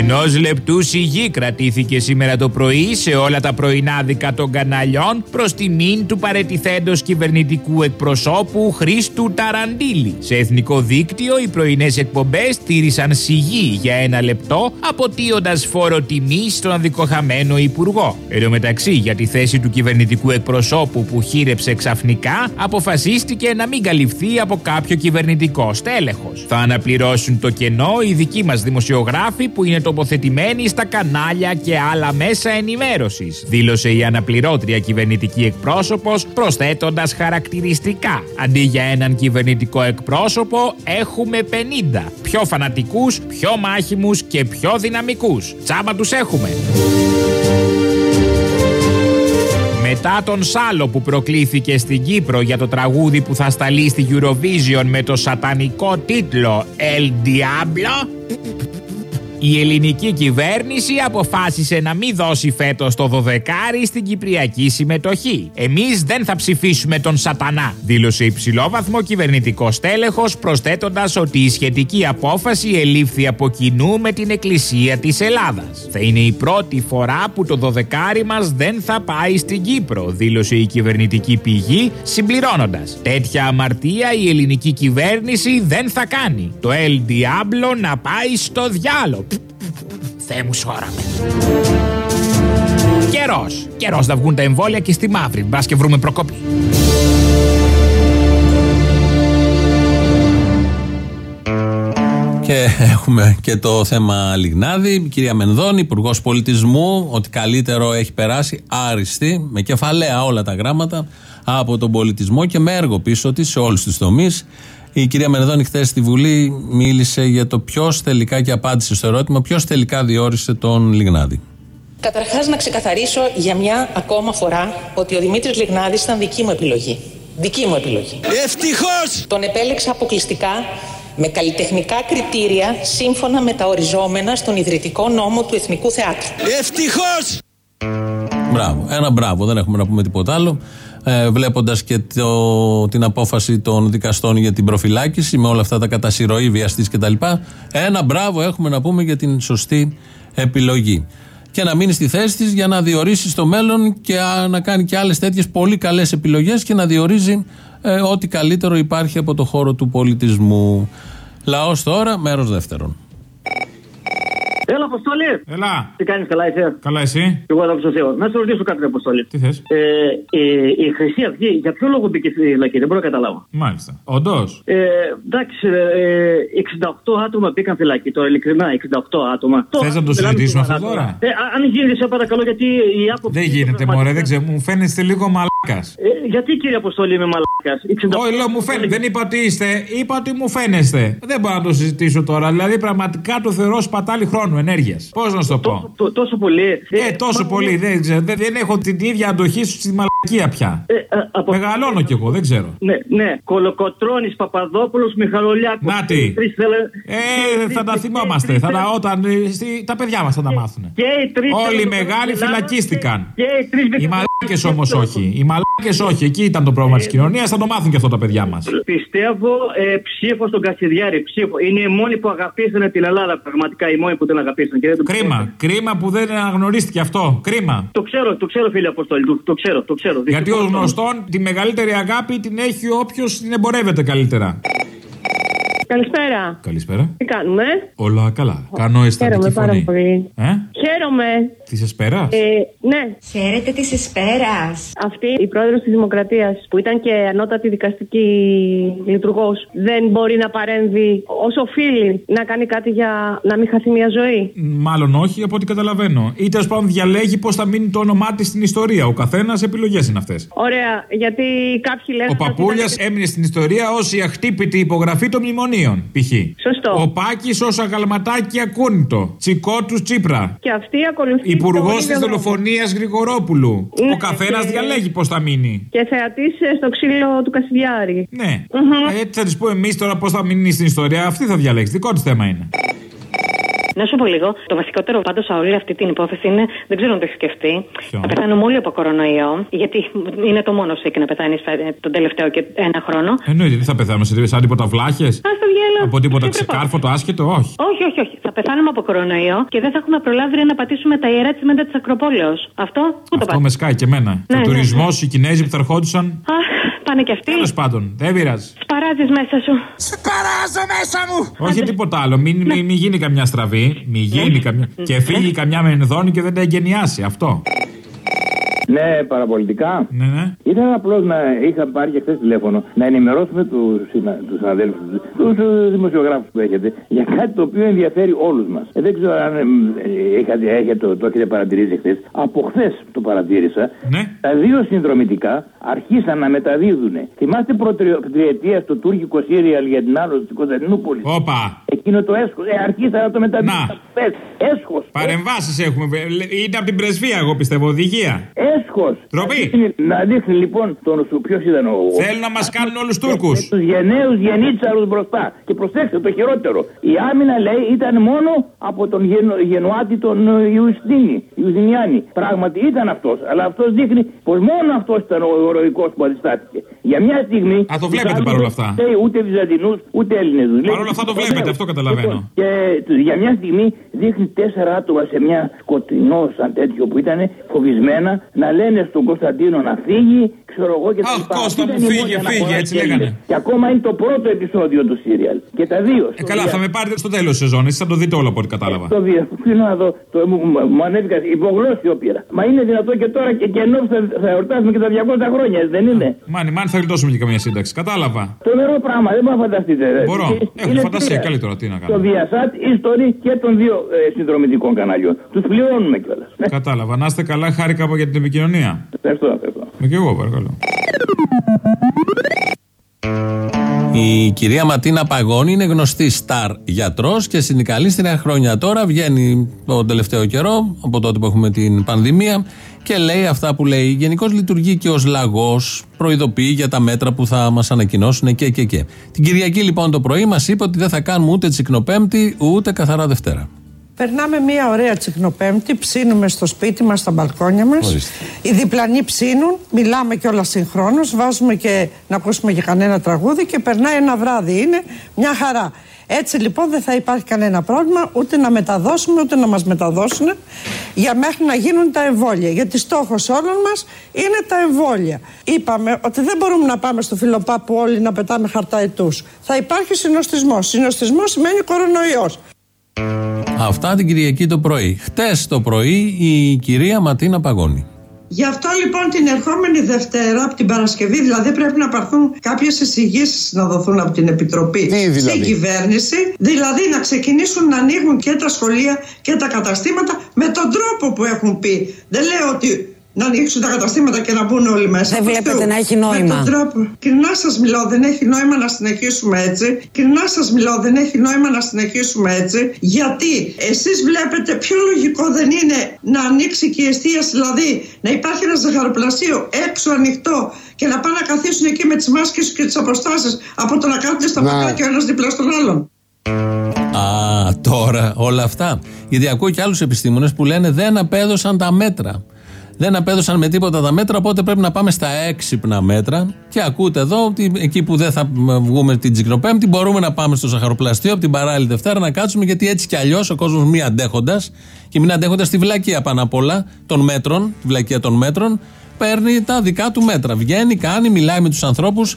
Ενός λεπτού σιγή κρατήθηκε σήμερα το πρωί σε όλα τα πρωινάδικα των καναλιών προς τιμήν του παρετηθέντος κυβερνητικού εκπροσώπου Χρήστου Ταραντήλη. Σε εθνικό δίκτυο οι πρωινές εκπομπές τήρησαν σιγή για ένα λεπτό, αποτείοντας φόρο τιμή στον αδικοχαμένο υπουργό. Εν τω μεταξύ, για τη θέση του κυβερνητικού εκπροσώπου που χείρεψε ξαφνικά, αποφασίστηκε να μην καλυφθεί από κάποιο κυβερνητικό στέλεχος. Θα αναπληρώσουν το κενό οι δικοί μας δημοσιογράφοι που είναι τοποθετημένοι στα κανάλια και άλλα μέσα ενημέρωσης, δήλωσε η αναπληρώτρια κυβερνητική εκπρόσωπος, προσθέτοντας χαρακτηριστικά. Αντί για έναν κυβερνητικό εκπρόσωπο, έχουμε 50. Πιο φανατικούς, πιο μάχημους και πιο δυναμικούς. Τσάμπα τους έχουμε. Μετά τον Σάλο που προκλήθηκε στην Κύπρο για το τραγούδι που θα σταλεί στη Eurovision με το σατανικό τίτλο El Diablo, η ελληνική κυβέρνηση αποφάσισε να μην δώσει φέτος το δωδεκάρι στην κυπριακή συμμετοχή. Εμείς δεν θα ψηφίσουμε τον Σατανά, δήλωσε υψηλόβαθμο κυβερνητικό στέλεχος, προσθέτοντας ότι η σχετική απόφαση ελήφθη από κοινού με την Εκκλησία της Ελλάδας. Θα είναι η πρώτη φορά που το δωδεκάρι μας δεν θα πάει στην Κύπρο, δήλωσε η κυβερνητική πηγή, συμπληρώνοντας. Τέτοια αμαρτία η ελληνική κυβέρνηση δεν θα κάνει. Το El Diablo να πάει στο διάλογο. Θεέ μου σώραμε. Καιρός. Καιρός να βγουν τα εμβόλια και στη μαύρη. Μπας και βρούμε προκοπή. Και έχουμε και το θέμα Λιγνάδη. Η κυρία Μενδώνη, Υπουργός Πολιτισμού, ότι καλύτερο έχει περάσει άριστη, με κεφαλαία όλα τα γράμματα από τον πολιτισμό και με έργο πίσω της σε όλους τους τομείς. Η κυρία Μενδώνη χθες στη Βουλή μίλησε για το ποιος τελικά και απάντησε στο ερώτημα ποιος τελικά διόρισε τον Λιγνάδη. Καταρχάς να ξεκαθαρίσω για μια ακόμα φορά ότι ο Δημήτρης Λιγνάδης ήταν δική μου επιλογή. Δική μου επιλογή. Ευτυχώς! Τον επέλεξα αποκλειστικά με καλλιτεχνικά κριτήρια σύμφωνα με τα οριζόμενα στον ιδρυτικό νόμο του Εθνικού Θεάτρου. Ευτυχώς! Μπράβο. Ένα μπράβο, δεν έχουμε να πούμε τίποτα άλλο. Ε, Βλέποντας και το, την απόφαση των δικαστών για την προφυλάκηση με όλα αυτά τα κατασυρωή, βιαστής κτλ. Ένα μπράβο έχουμε να πούμε για την σωστή επιλογή. Και να μείνει στη θέση της για να διορίσει στο μέλλον και να κάνει και άλλες τέτοιες πολύ καλές επιλογές και να διορίζει ε, ό,τι καλύτερο υπάρχει από το χώρο του πολιτισμού. Λαός τώρα, μέρος δεύτερον. Έλα, Αποστολή! Έλα. Τι κάνεις, καλά είσαι; Καλά, εσύ; Και εγώ εδώ στο Θεό. Να σε ρωτήσω κάτι, Αποστολή. Τι θες; Ε, ε, η Χρυσή Αυγή, για ποιο λόγο μπήκε στη φυλακή, δεν μπορώ να καταλάβω. Μάλιστα. Όντως. Ε, εντάξει, ε, 68 άτομα μπήκαν φυλακή τώρα, ειλικρινά, 68 άτομα. Θες να το μιλάμε συζητήσουμε αυτό σοβαρά τώρα; Ε, α- αν γίνεται, σε παρακαλώ, γιατί η άποψη. Δεν γίνεται, μωρέ, δεν ξέρω. Μου φαίνεστε λίγο μαλάκας. Ε, γιατί κύριε Αποστολή είμαι μαλάκας; Όχι, λέω, μου φαίνεται. Δεν είπα ότι είστε, είπα ότι μου φαίνεστε. Δεν μπορώ να το συζητήσω τώρα. Δηλαδή, πραγματικά το θεωρώ σπατάλη χρόνου, ενέργειας. Πώς να σου το πω; Τό- τόσο πολύ. Ε, τόσο πολύ. Δεν, ξέρω. δεν, δεν έχω την ίδια αντοχή σου στη μαλακία πια. Μεγαλώνω κι εγώ, δεν ξέρω. Ναι, ναι. Κολοκοτρόνη Παπαδόπουλος Μιχαλολιάκος. Να τι. Ε, θα τα θυμόμαστε. Θα τα, όταν, ε, στη- τα παιδιά μας θα τα μάθουν. Και οι τρεις Όλοι οι θέλουν μεγάλοι Ελλάδα φυλακίστηκαν. Και οι τρεις Οι μαλάκες όμως όχι. Οι μαλάκε όχι. Εκεί ήταν το πρόβλημα της κοινωνίας. Θα το μάθουν και αυτό τα παιδιά μας. Πιστεύω ε, ψήφο στον Κασιδιάρη. Ψήφο. Είναι οι μόνοι που αγαπήσαν την Ελλάδα. Πραγματικά οι μόνοι που την αγαπήσαν. Και δεν το Κρίμα. Κρίμα που δεν αναγνωρίστηκε αυτό. Κρίμα. Το ξέρω, το ξέρω, φίλε Αποστόλη. Το, το ξέρω, το ξέρω. Γιατί ω γνωστόν τη μεγαλύτερη αγάπη την έχει όποιος την εμπορεύεται καλύτερα. Καλησπέρα. Καλησπέρα. Τι κάνουμε; Όλα καλά. Κάνω αισθαντική Χαίρομαι πάρα φωνή. πολύ. Ε; Χαίρομαι. Της εσπέρας; Ε, ναι. Χαίρετε της Εσπέρας. Αυτή η πρόεδρος της Δημοκρατίας, που ήταν και ανώτατη δικαστική λειτουργός, δεν μπορεί να παρέμβει όσο οφείλει να κάνει κάτι για να μην χαθεί μια ζωή; Μάλλον όχι, από ό,τι καταλαβαίνω. Ή τέλος πάντων διαλέγει πώς θα μείνει το όνομά της στην ιστορία. Ο καθένας επιλογές είναι αυτές. Ωραία, γιατί κάποιοι λένε. Ο Παπούλιας έμεινε στην ιστορία ως η αχτύπητη υπογραφή των μνημονίων, π.χ. Σωστό. Ο Πάκης ως αγαλματάκι ακούνητο. Τσικό του Τσίπρα. Και αυτή ακολουθεί. Υπουργός το της ίδιο δρόμο. δολοφονίας Γρηγορόπουλου. Ναι, Ο καθένας και- διαλέγει πώς θα μείνει. Και θεατής στο ξύλο του Κασιδιάρη. Ναι. Έτσι θα της πω εμείς τώρα πώς θα μείνει στην ιστορία. Αυτή θα διαλέξει. Δικό της θέμα είναι. Να σου πω λίγο. Το βασικότερο πάντως σε όλη αυτή την υπόθεση είναι, δεν ξέρω αν το έχεις σκεφτεί, Ποιο; να πεθάνουμε όλοι από κορονοϊό. Γιατί είναι το μόνος σου εκεί να πεθάνεις τον τελευταίο και ένα χρόνο. Εννοείται, τι θα πεθάνουμε σε σαν τίποτα βλάχες; Α το διάλογο. Από τίποτα ξεκάρφωτο, άσχετο, όχι. Όχι, όχι, όχι. Θα πεθάνουμε από κορονοϊό και δεν θα έχουμε προλάβει ρε, να πατήσουμε τα ιερά τσιμέντα της Ακροπόλεως. Αυτό πού το Αυτό πάτε. με σκάει και εμένα. Ναι, Και ο ναι, τουρισμό, οι Κινέζοι που θα ερχόντουσαν. Αχ, πάνε κι αυτοί. Τέλος πάντων, δεν πειράζει. Σπαράζεις μέσα σου. Σπαράζω μέσα μου. Όχι τίποτα άλλο. Μην, μην, μην γίνει καμιά στραβή. Μην γίνει καμιά. Και φύγει καμιά μενδόνη και δεν τα εγκαινιάσει. Αυτό. Ναι, παραπολιτικά. Ναι, ναι. Ήθελα απλώς να είχα πάρει και χθες τηλέφωνο να ενημερώσουμε τους συναδέλφου, τους δημοσιογράφους που έχετε για κάτι το οποίο ενδιαφέρει όλους μας. Ε, δεν ξέρω αν ε, ε, είχατε, έχετε, το, το έχετε παρατηρήσει χθες. Από χθες το παρατήρησα. Ναι. Τα δύο συνδρομητικά αρχίσαν να μεταδίδουν. Θυμάστε προτριετία στο τουρκικό σύριαλ για την άλωση της Κωνσταντινούπολης; Όπα. Εκείνο το έσχο. Ε, αρχίσαν να το μεταδίδουν. Έσχος. Παρεμβάσεις έχουμε. Είναι από την πρεσβεία, εγώ πιστεύω, οδηγία. Έσχος. Τροπή. Να δείχνει λοιπόν τον σου ποιος ήταν ο. Θέλουν να μας κάνουν όλους Τούρκους. Τους γενναίους γενίτσαρου μπροστά. Και προσέξτε το χειρότερο. Η άμυνα λέει ήταν μόνο από τον γενο, Γενουάτη τον ε, Ιουστίνη, Ιουστινιάνη. Πράγματι ήταν αυτός. Αλλά αυτός δείχνει πως μόνο αυτός ήταν ο ηρωικός που αντιστάθηκε. Για μια στιγμή. Α, το βλέπετε παρόλα αυτά. Δεν λέει ούτε Βυζαντινούς ούτε Έλληνες. Παρ' όλα αυτά το βλέπετε, αυτό καταλαβαίνω. Και για μια στιγμή δείχνει τέσσερα άτομα σε μια σκοτεινό σαν τέτοιο που ήταν φοβισμένα να λένε στον Κωνσταντίνο να φύγει, ξέρω εγώ και τα Αχ, λοιπά. Κώστα Αυτή μου, ήταν η φύγε, μόνη φύγε, αναφορά έτσι και λέγανε. έγινε. Και ακόμα είναι το πρώτο επεισόδιο του σύριαλ. Και τα δύο. Ε, καλά, θα με πάρετε στο τέλος της σεζόν. Εσείς θα το δείτε όλο από ό,τι κατάλαβα. Το βία, θέλω να δω, το, μου, μου, μου ανέβηκα υπογλώσσιο πήρα. Μα είναι δυνατό και τώρα και, και ενώ θα, θα εορτάσουμε και τα 200 χρόνια, δεν είναι; Μάνι, μάνι, θα γλιτώσουμε και καμία σύνταξη. Κατάλαβα. Το νερό πράγμα, δεν μπορείτε να φανταστείτε. ρε. Μπορώ. Είναι Έχω φαντασία. τρία. Καλή τώρα, τι να Το κάνω. Viasat, History και των δύο ε, συνδρομητικών καναλιών. Τους πληρώνουμε κιόλας. Κατάλαβα. Να είστε καλά, χάρηκα από για την επικοινωνία. Ευχαριστώ, ευχαριστώ. Με κι εγώ, παρακαλώ. Η κυρία Ματίνα Παγώνη είναι γνωστή στάρ γιατρός και συνδικαλίστρια χρόνια τώρα. Βγαίνει τον τελευταίο καιρό, από τότε που έχουμε την πανδημία, και λέει αυτά που λέει. Γενικώς λειτουργεί και ως λαγός, προειδοποιεί για τα μέτρα που θα μας ανακοινώσουν και και και. Την Κυριακή λοιπόν το πρωί μας είπε ότι δεν θα κάνουμε ούτε τσικνοπέμπτη ούτε καθαρά Δευτέρα. Περνάμε μια ωραία τσικνοπέμπτη, ψήνουμε στο σπίτι μας, στα μπαλκόνια μας. Οι διπλανοί ψήνουν, μιλάμε κιόλας συγχρόνως, βάζουμε και να ακούσουμε και κανένα τραγούδι και περνάει ένα βράδυ. Είναι μια χαρά. Έτσι λοιπόν δεν θα υπάρχει κανένα πρόβλημα ούτε να μεταδώσουμε ούτε να μας μεταδώσουν για μέχρι να γίνουν τα εμβόλια. Γιατί στόχος όλων μας είναι τα εμβόλια. Είπαμε ότι δεν μπορούμε να πάμε στο φιλοπάπου όλοι να πετάμε χαρτά ετούς. Θα υπάρχει συνοστισμός. Συνοστισμός σημαίνει κορονοϊός. Αυτά την Κυριακή το πρωί. Χτες το πρωί η κυρία Ματίνα Παγώνη. Γι' αυτό λοιπόν την ερχόμενη Δευτέρα από την Παρασκευή, δηλαδή πρέπει να πάρθουν κάποιες εισηγήσεις να δοθούν από την Επιτροπή δηλαδή; στην κυβέρνηση. Δηλαδή να ξεκινήσουν να ανοίγουν και τα σχολεία και τα καταστήματα με τον τρόπο που έχουν πει. Δεν λέω ότι να ανοίξουν τα καταστήματα και να μπουν όλοι μέσα. Δεν βλέπετε να έχει νόημα. Με τον τρόπο. Κοινά σας μιλώ, δεν έχει νόημα να συνεχίσουμε έτσι. Κοινά σας μιλώ, δεν έχει νόημα να συνεχίσουμε έτσι. Γιατί εσείς βλέπετε πιο λογικό δεν είναι να ανοίξει και η εστίαση, δηλαδή να υπάρχει ένα ζαχαροπλαστείο έξω ανοιχτό και να πάνε να καθίσουν εκεί με τις μάσκες και τις αποστάσεις από το να κάθονται στα πακάκια ο ένας δίπλα στον άλλον. Α, τώρα όλα αυτά. Γιατί ακούω και άλλους επιστήμονες που λένε δεν απέδωσαν τα μέτρα. Δεν απέδωσαν με τίποτα τα μέτρα, οπότε πρέπει να πάμε στα έξυπνα μέτρα. Και ακούτε εδώ ότι εκεί που δεν θα βγούμε την Τσικνοπέμπτη, μπορούμε να πάμε στο Ζαχαροπλαστείο από την παράλληλη Δευτέρα να κάτσουμε, γιατί έτσι κι αλλιώς ο κόσμος μη αντέχοντας και μην αντέχοντας τη βλακεία πάνω απ' όλα των μέτρων, τη βλακεία των μέτρων, παίρνει τα δικά του μέτρα. Βγαίνει, κάνει, μιλάει με τους ανθρώπους.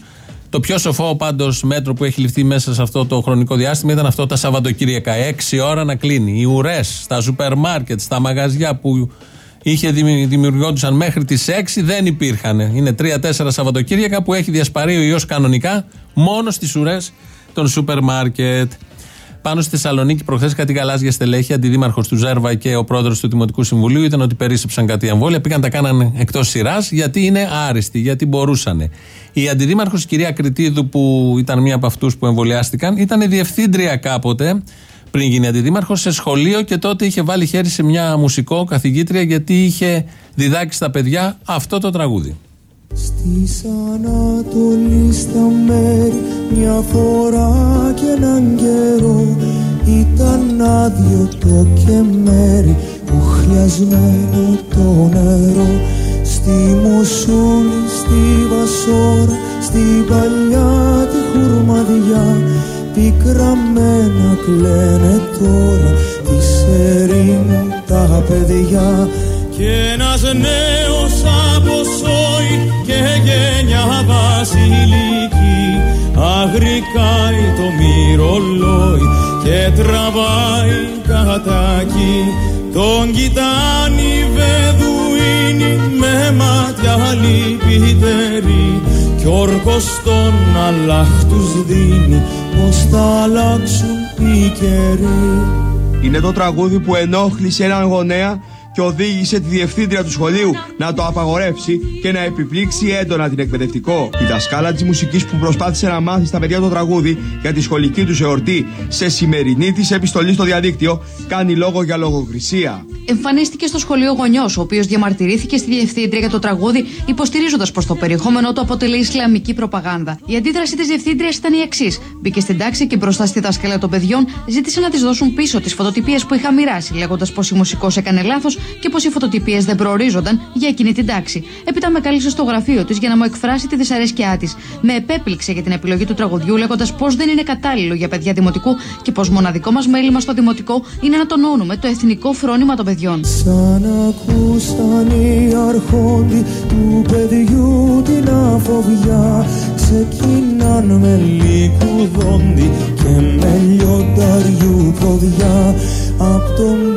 Το πιο σοφό πάντως μέτρο που έχει ληφθεί μέσα σε αυτό το χρονικό διάστημα ήταν αυτό τα Σαββατοκύριακα. Έξι ώρα να κλείνει. Οι ουρές στα σούπερ μάρκετ, στα μαγαζιά που είχε δημιουργούνταν μέχρι τις 6 δεν υπήρχαν. Είναι 3-4 Σαββατοκύριακα που έχει διασπαρεί ο ιός κανονικά μόνο στις ουρές των σούπερ μάρκετ. Πάνω στη Θεσσαλονίκη, προχθές κάτι γαλάζια στελέχη, αντιδήμαρχος του Ζέρβα και ο πρόεδρος του Δημοτικού Συμβουλίου ήταν ότι περίσσεψαν κάτι εμβόλια. Πήγαν τα κάνανε εκτός σειράς γιατί είναι άριστοι, γιατί μπορούσαν. Η αντιδήμαρχος, η κυρία Κριτίδου, που ήταν μία από αυτούς που εμβολιάστηκαν, ήταν διευθύντρια κάποτε πριν γίνει αντιδήμαρχος σε σχολείο και τότε είχε βάλει χέρι σε μια μουσικό καθηγήτρια γιατί είχε διδάξει στα παιδιά αυτό το τραγούδι. Στη Ανατολή στα μέρη μια φορά και έναν καιρό ήταν άδειο το κεμέρι που χρειασμένο το νερό στη Μοσούλη, στη Βασόρα, στην παλιά τη χουρμαδιά πικραμένα κλαίνε τώρα τη ερήμου τα παιδιά και ένας νέος από σόι και γενιά βασιλική αγρικάει το μυρολόι και τραβάει κατάκι τον κοιτάνει η Βεδουίνη με μάτια λυπητερή κι όρκος τον αλλάχ τους δίνει πως θα αλλάξουν οι καιροί Είναι το τραγούδι που ενόχλησε έναν γονέα και οδήγησε τη διευθύντρια του σχολείου να το απαγορεύσει και να επιπλήξει έντονα την εκπαιδευτικό. Η δασκάλα της μουσικής που προσπάθησε να μάθει στα παιδιά το τραγούδι για τη σχολική του εορτή σε σημερινή της επιστολή στο διαδίκτυο κάνει λόγο για λογοκρισία. Εμφανίστηκε στο σχολείο γονιός, ο οποίος διαμαρτυρήθηκε στη διευθύντρια για το τραγούδι, υποστηρίζοντας πως το περιεχόμενό του αποτελεί Ισλαμική προπαγάνδα. Η αντίδραση της διευθύντριας ήταν η εξής. Μπήκε στην τάξη και μπροστά στη δασκάλα των παιδιών ζήτησε να της δώσουν πίσω τις φωτοτυπίες που είχα μοιράσει, λέγοντας πως η μουσικός έκανε λάθος και πως οι φωτοτυπίες δεν προορίζονταν για εκείνη την τάξη. Έπειτα με κάλεσε στο γραφείο της για να μου εκφράσει τη δυσαρέσκειά της. Με επέπληξε για την επιλογή του τραγουδιού, λέγοντας πως δεν είναι κατάλληλο για παιδιά δημοτικού και πως μοναδικό μας μέλημα στο δημοτικό είναι να τονώνουμε το εθνικό φρόνημα των παιδιών. Σαν ακούσαν οι αρχόντι του παιδιού την αφοβιά ξεκινάν με λικουδόντι και με λιονταριού ποδιά απ' τον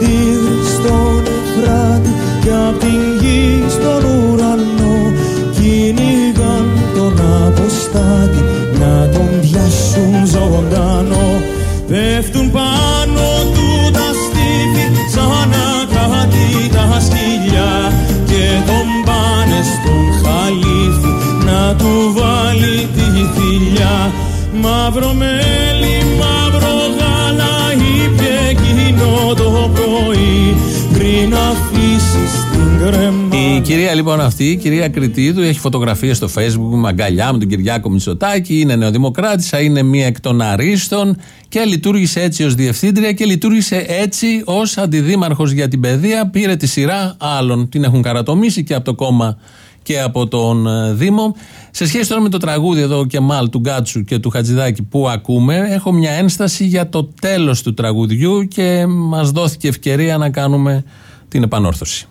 μαύρο μέλι, μαύρο γάλα είπε εκείνο το πρωί πριν αφήσεις την κρεμά Η κυρία λοιπόν αυτή, η κυρία Κριτίδου, έχει φωτογραφίες στο facebook με αγκαλιά με τον Κυριάκο Μητσοτάκη, είναι νεοδημοκράτησα, είναι μία εκ των αρίστων Και λειτουργήσε έτσι ως διευθύντρια και λειτουργήσε έτσι ως αντιδήμαρχος για την παιδεία. Πήρε τη σειρά άλλων. Την έχουν καρατομήσει και από το κόμμα και από τον ε, Δήμο. Σε σχέση τώρα με το τραγούδι εδώ και μάλ του Γκάτσου και του Χατζηδάκη που ακούμε, έχω μια ένσταση για το τέλος του τραγουδιού και μας δόθηκε ευκαιρία να κάνουμε την επανόρθωση.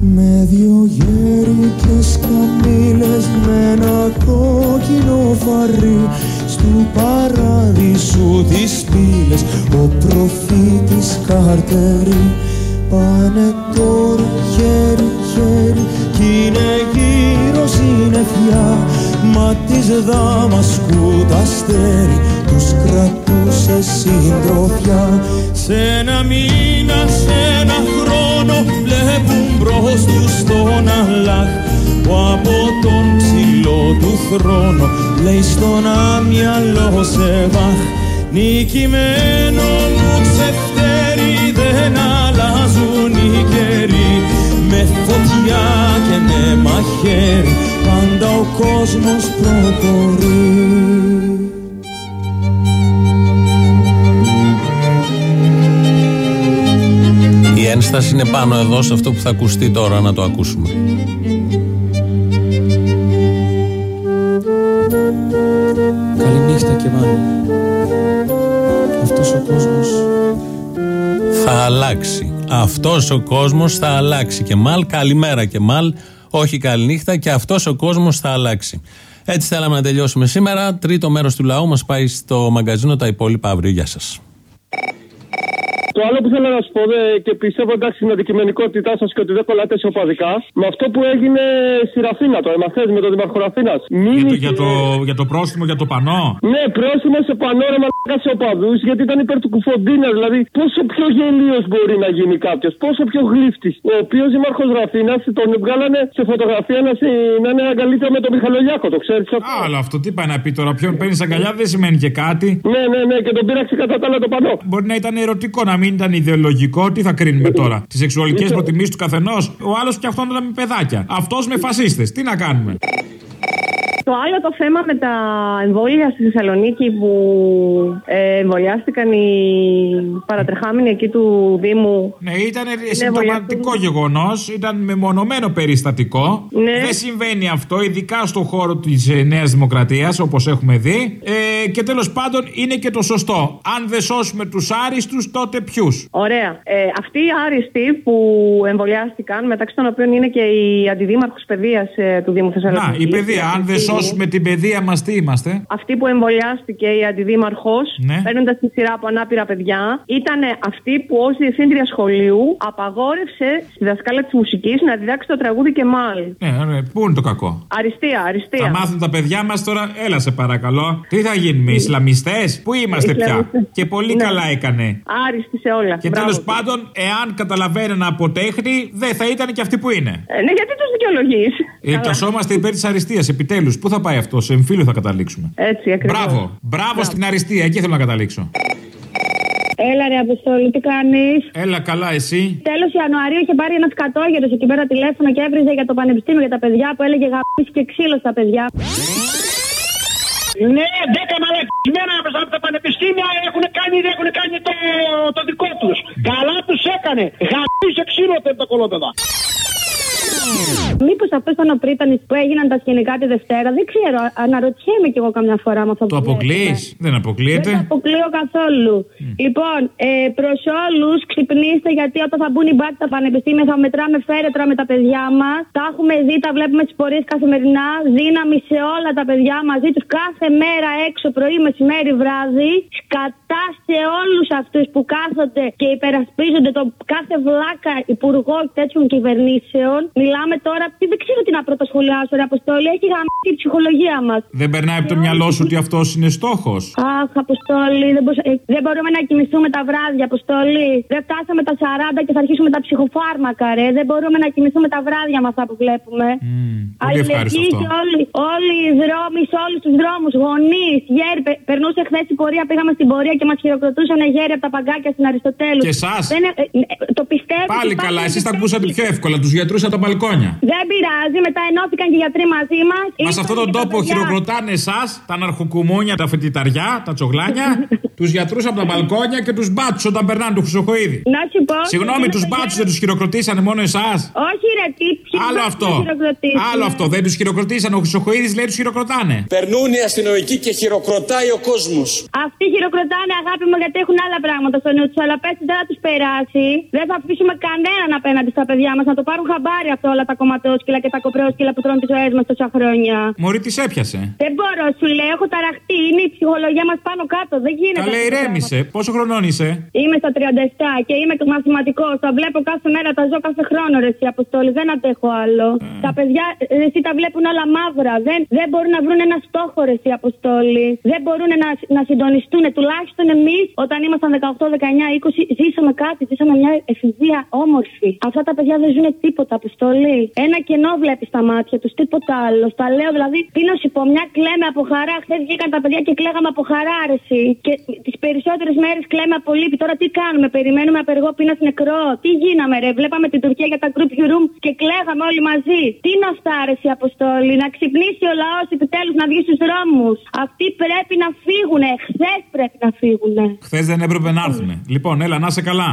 Με δυο γέρικες καμήλες με ένα κόκκινο φαρί Στου παράδεισου τις πύλες ο προφήτης Καρτερή Πάνε τώρα χέρι χέρι κι είναι γύρω συννεφιά Μα της Δαμασκού τα αστέρι τους κρατούσε συντροφιά. Σε ένα μήνα, σε ένα χρόνο βλέπουν μπρος τους τον Αλλάχ που από τον ψηλό του θρόνο λέει στον άμυαλο σε βάχ. Νικημένο μου ξεφτέρι δεν αλλάζουν οι καιροί με φωτιά και με μαχαίρι πάντα ο κόσμος προχωρεί Η ένσταση είναι πάνω εδώ σε αυτό που θα ακουστεί τώρα να το ακούσουμε. Καληνύχτα και μάλλον Αυτός ο κόσμος Θα αλλάξει. Αυτός ο κόσμος θα αλλάξει. Και μάλ, καλημέρα και μάλ. Όχι καληνύχτα και αυτός ο κόσμος θα αλλάξει. Έτσι θέλαμε να τελειώσουμε σήμερα. Τρίτο μέρος του λαού μας πάει στο μαγκαζίνο τα υπόλοιπα αύριο. Γεια σας. Το άλλο που θέλω να σου πω δε, και πιστεύω εντάξει στην αντικειμενικότητά σας και ότι δεν κολλάτε σε οπαδικά, με αυτό που έγινε στη Ραφίνα, το έμαθε με τον Δήμαρχο Ραφίνας. Για το, για, το, για το πρόστιμο, για το πανό. Ναι, πρόστιμο σε πανό ρε μαλάκα σε οπαδού, γιατί ήταν υπέρ του κουφοντίνα. Δηλαδή, πόσο πιο γελίος μπορεί να γίνει κάποιος, πόσο πιο γλύφτης. Ο οποίος Δήμαρχος Ραφίνας τον βγάλανε σε φωτογραφία να, σε, να είναι αγκαλίτσα με τον Μιχαλολιάκο, το ξέρεις αυτό; Α, αλλά αυτό τι πάει να πει τώρα, ποιον παίρνεις αγκαλιά δεν σημαίνει και κάτι. Ναι, ναι, ναι, και τον πήραξε κατά τα άλλα το πανό. Μπορεί να ήταν ερωτικό, να μην ήταν ιδεολογικό. Τι θα κρίνουμε τώρα, τις σεξουαλικές προτιμήσεις του καθενός. Ο άλλος φτιαχτώνονταν με παιδάκια. Αυτός με φασίστες. Τι να κάνουμε; Το άλλο το θέμα με τα εμβόλια στη Θεσσαλονίκη που ε, εμβολιάστηκαν οι παρατρεχάμενοι εκεί του Δήμου. Ναι, ήταν συμπτωματικό γεγονός, ήταν μεμονωμένο περιστατικό. Ναι. Δεν συμβαίνει αυτό, ειδικά στον χώρο της Νέας Δημοκρατίας, όπως έχουμε δει. Ε, και τέλος πάντων είναι και το σωστό. Αν δεν σώσουμε τους άριστους, τότε ποιους; Ωραία. Ε, αυτοί οι άριστοι που εμβολιάστηκαν, μεταξύ των οποίων είναι και η αντιδήμαρχος παιδείας ε, του Δήμου Θεσσαλονίκη. Να, η παιδεία. Αν δεν σώσουμε την παιδεία μας, τι είμαστε; Αυτή που εμβολιάστηκε η αντιδήμαρχος, Ναι. παίρνοντας τη σειρά από ανάπηρα παιδιά, ήταν αυτή που ως διευθύντρια σχολείου απαγόρευσε στη δασκάλα της μουσικής να διδάξει το τραγούδι και μάλ. Ναι, ναι, πού είναι το κακό; Αριστεία, αριστεία. Θα μάθουν τα παιδιά μας τώρα, έλα σε παρακαλώ. Τι θα γίνουμε, Ισλαμιστές, πού είμαστε πια; Ισλαμιστές. Και πολύ Ναι. καλά έκανε. Άριστη σε όλα. Και Μπράβο τέλος του. πάντων, εάν καταλαβαίνανε από τέχνη, δεν θα ήταν και αυτοί που είναι. Ε, ναι, γιατί τους δικαιολογείς; Ετασόμαστε υπέρ της αριστείας, επιτέλους. Πού θα πάει αυτός, σε εμφύλιο θα καταλήξουμε. Έτσι, ακριβώς. Μπράβο, μπράβο στην αριστεία, εκεί θέλω να καταλήξω. Έλα ρε Αποστόλη, τι κάνεις; Έλα καλά, εσύ; Τέλος Ιανουαρίου είχε πάρει ένας κατόγερο εκεί πέρα τηλέφωνο και έβριζε για το πανεπιστήμιο για τα παιδιά που έλεγε γαμπή και ξύλος στα παιδιά. Ναι, δέκα μαλακισμένα από τα πανεπιστήμια έχουν κάνει, έχουν κάνει το, το δικό τους. Καλά τους έκανε. Γαμπή σε ξύλο τα κολόπεδα. Μήπως αυτός ήταν ο πρίτανης που έγιναν τα σκηνικά τη Δευτέρα, δεν ξέρω. Αναρωτιέμαι κι εγώ καμιά φορά με αυτό Το που αποκλεί, βλέπουμε. δεν αποκλείεται; Δεν το αποκλείω καθόλου. Λοιπόν, ε, προς όλους, ξυπνήστε γιατί όταν θα μπουν οι μπάτι στα πανεπιστήμια θα μετράμε φέρετρα με τα παιδιά μας. Τα έχουμε δει, τα βλέπουμε τι πορείες καθημερινά. Δύναμη σε όλα τα παιδιά μαζί τους κάθε μέρα έξω, πρωί, μεσημέρι, βράδυ. Σκατά σε όλους αυτούς που κάθονται και υπερασπίζονται τον κάθε βλάκα υπουργό τέτοιων κυβερνήσεων. Μιλάμε τώρα, τι δεν ξέρω τι να πρωτοσχολιάσω, ρε Αποστόλη. Έχει γαμίσει η ψυχολογία μας. Δεν περνάει από το μυαλό σου ότι αυτός είναι στόχος; Αχ, Αποστόλη, δεν, μπορούσα- ε, δεν μπορούμε να κοιμηθούμε τα βράδια, Αποστόλη. Δεν φτάσαμε τα 40 και θα αρχίσουμε τα ψυχοφάρμακα, ρε. Δεν μπορούμε να κοιμηθούμε τα βράδια με αυτά που βλέπουμε. Πολύ ευχάριστο Αλληλεγγύη αυτό. και όλοι, όλοι οι δρόμοι, σε όλους τους δρόμους, γονείς, γέροι. Πε- Περνούσε χθες η πορεία, πήγαμε στην πορεία και μας χειροκροτούσαν γέροι από τα παγκάκια στην Αριστοτέλους. Και εσάς; Δεν, ε, ε, το πιστεύω. Πάλι ότι καλά, υπάρχει εσείς τα και ακούσατε πιο εύκολα. Τους γιατρούς από τα μπαλκόνια μπαλκόνια. Δεν πειράζει, μετά ενώθηκαν και οι γιατροί μαζί μας. Μα σε αυτόν τον τόπο χειροκροτάνε εσάς, τα ναρχοκουμούνια, τα φοιτηταριά, τα τσογλάνια, τους γιατρούς από τα μπαλκόνια και τους μπάτσους όταν περνάνε του Χρυσοκοίδη. Να σου πω. Συγγνώμη, τους μπάτσους δεν τους χειροκροτήσανε μόνο εσάς. Όχι, ρε, τι ποιοι Άλλο μπάτσους αυτό. να χειροκροτήσουν. Άλλο αυτό. Δεν τους χειροκροτήσανε. Ο Χρυσοκοίδη λέει τους χειροκροτάνε. Περνούν οι αστυνομικοί και χειροκροτάει ο κόσμος. Αυτοί χειροκροτάνε, αγάπη μου, γιατί έχουν άλλα πράγματα στο νου τους. Αλλά πέσει δεν θα τους περάσει. Δεν θα αφήσουμε κανέναν απέναντι στα παιδιά μας να το πάρουν χαμπάρι αυτό όλα τα κομματόσκυλα και τα κοπρόσκυλα που τρώνε τις ζωές μας τόσα χρόνια. Μωρή τη έπιασε; Δεν μπορώ, σου λέω, έχω ταραχτεί. Είναι η ψυχολογία μας πάνω κάτω. Δεν γίνεται. Καλέ, αυτό το ηρέμησε. Πόσο χρονών είσαι; πράγμα. Είμαι στα 37 και είμαι μαθηματικός. Τα βλέπω κάθε μέρα, τα ζω κάθε χρόνο, ρε, εσύ αποστόλη. Δεν αντέχω άλλο. Τα παιδιά, ρε, εσύ τα βλέπουν όλα μαύρα. Δεν, δεν μπορούν να βρουν ένα στόχο, ρε, εσύ αποστόλη. Δεν μπορούν να, να συντονιστούν. Τουλάχιστον εμείς, όταν ήμασταν 18, 19, 20, ζήσαμε κάτι. Ζήσαμε μια εφηβεία όμορφη. Αυτά τα παιδιά δεν ζουν τίποτα, αποστολή. Ένα κενό βλέπεις στα μάτια τους, τίποτα άλλο. Τα λέω δηλαδή, τι να σου πω, μια κλαίμε από χαρά. Χθες βγήκαν τα παιδιά και κλαίγαμε από χαρά, ρε, εσύ. Και τις περισσότερες μέρες κλαίμε από λύπη. Τώρα τι κάνουμε, περιμένουμε απεργό πείνας νεκρό. Τι γίναμε, ρε. Βλέπαμε την Τουρκία για τα group room και κλαίγαμε όλοι μαζί. Τι να φτάρεσει, Αποστόλη, να ξυπνήσει ο λαός επιτέλους να βγει στους δρόμους. Αυτοί πρέπει να φύγουν. Χθες πρέπει να φύγουν. Χθες δεν έπρεπε να έρθουν. Λοιπόν, έλα, να είσαι καλά.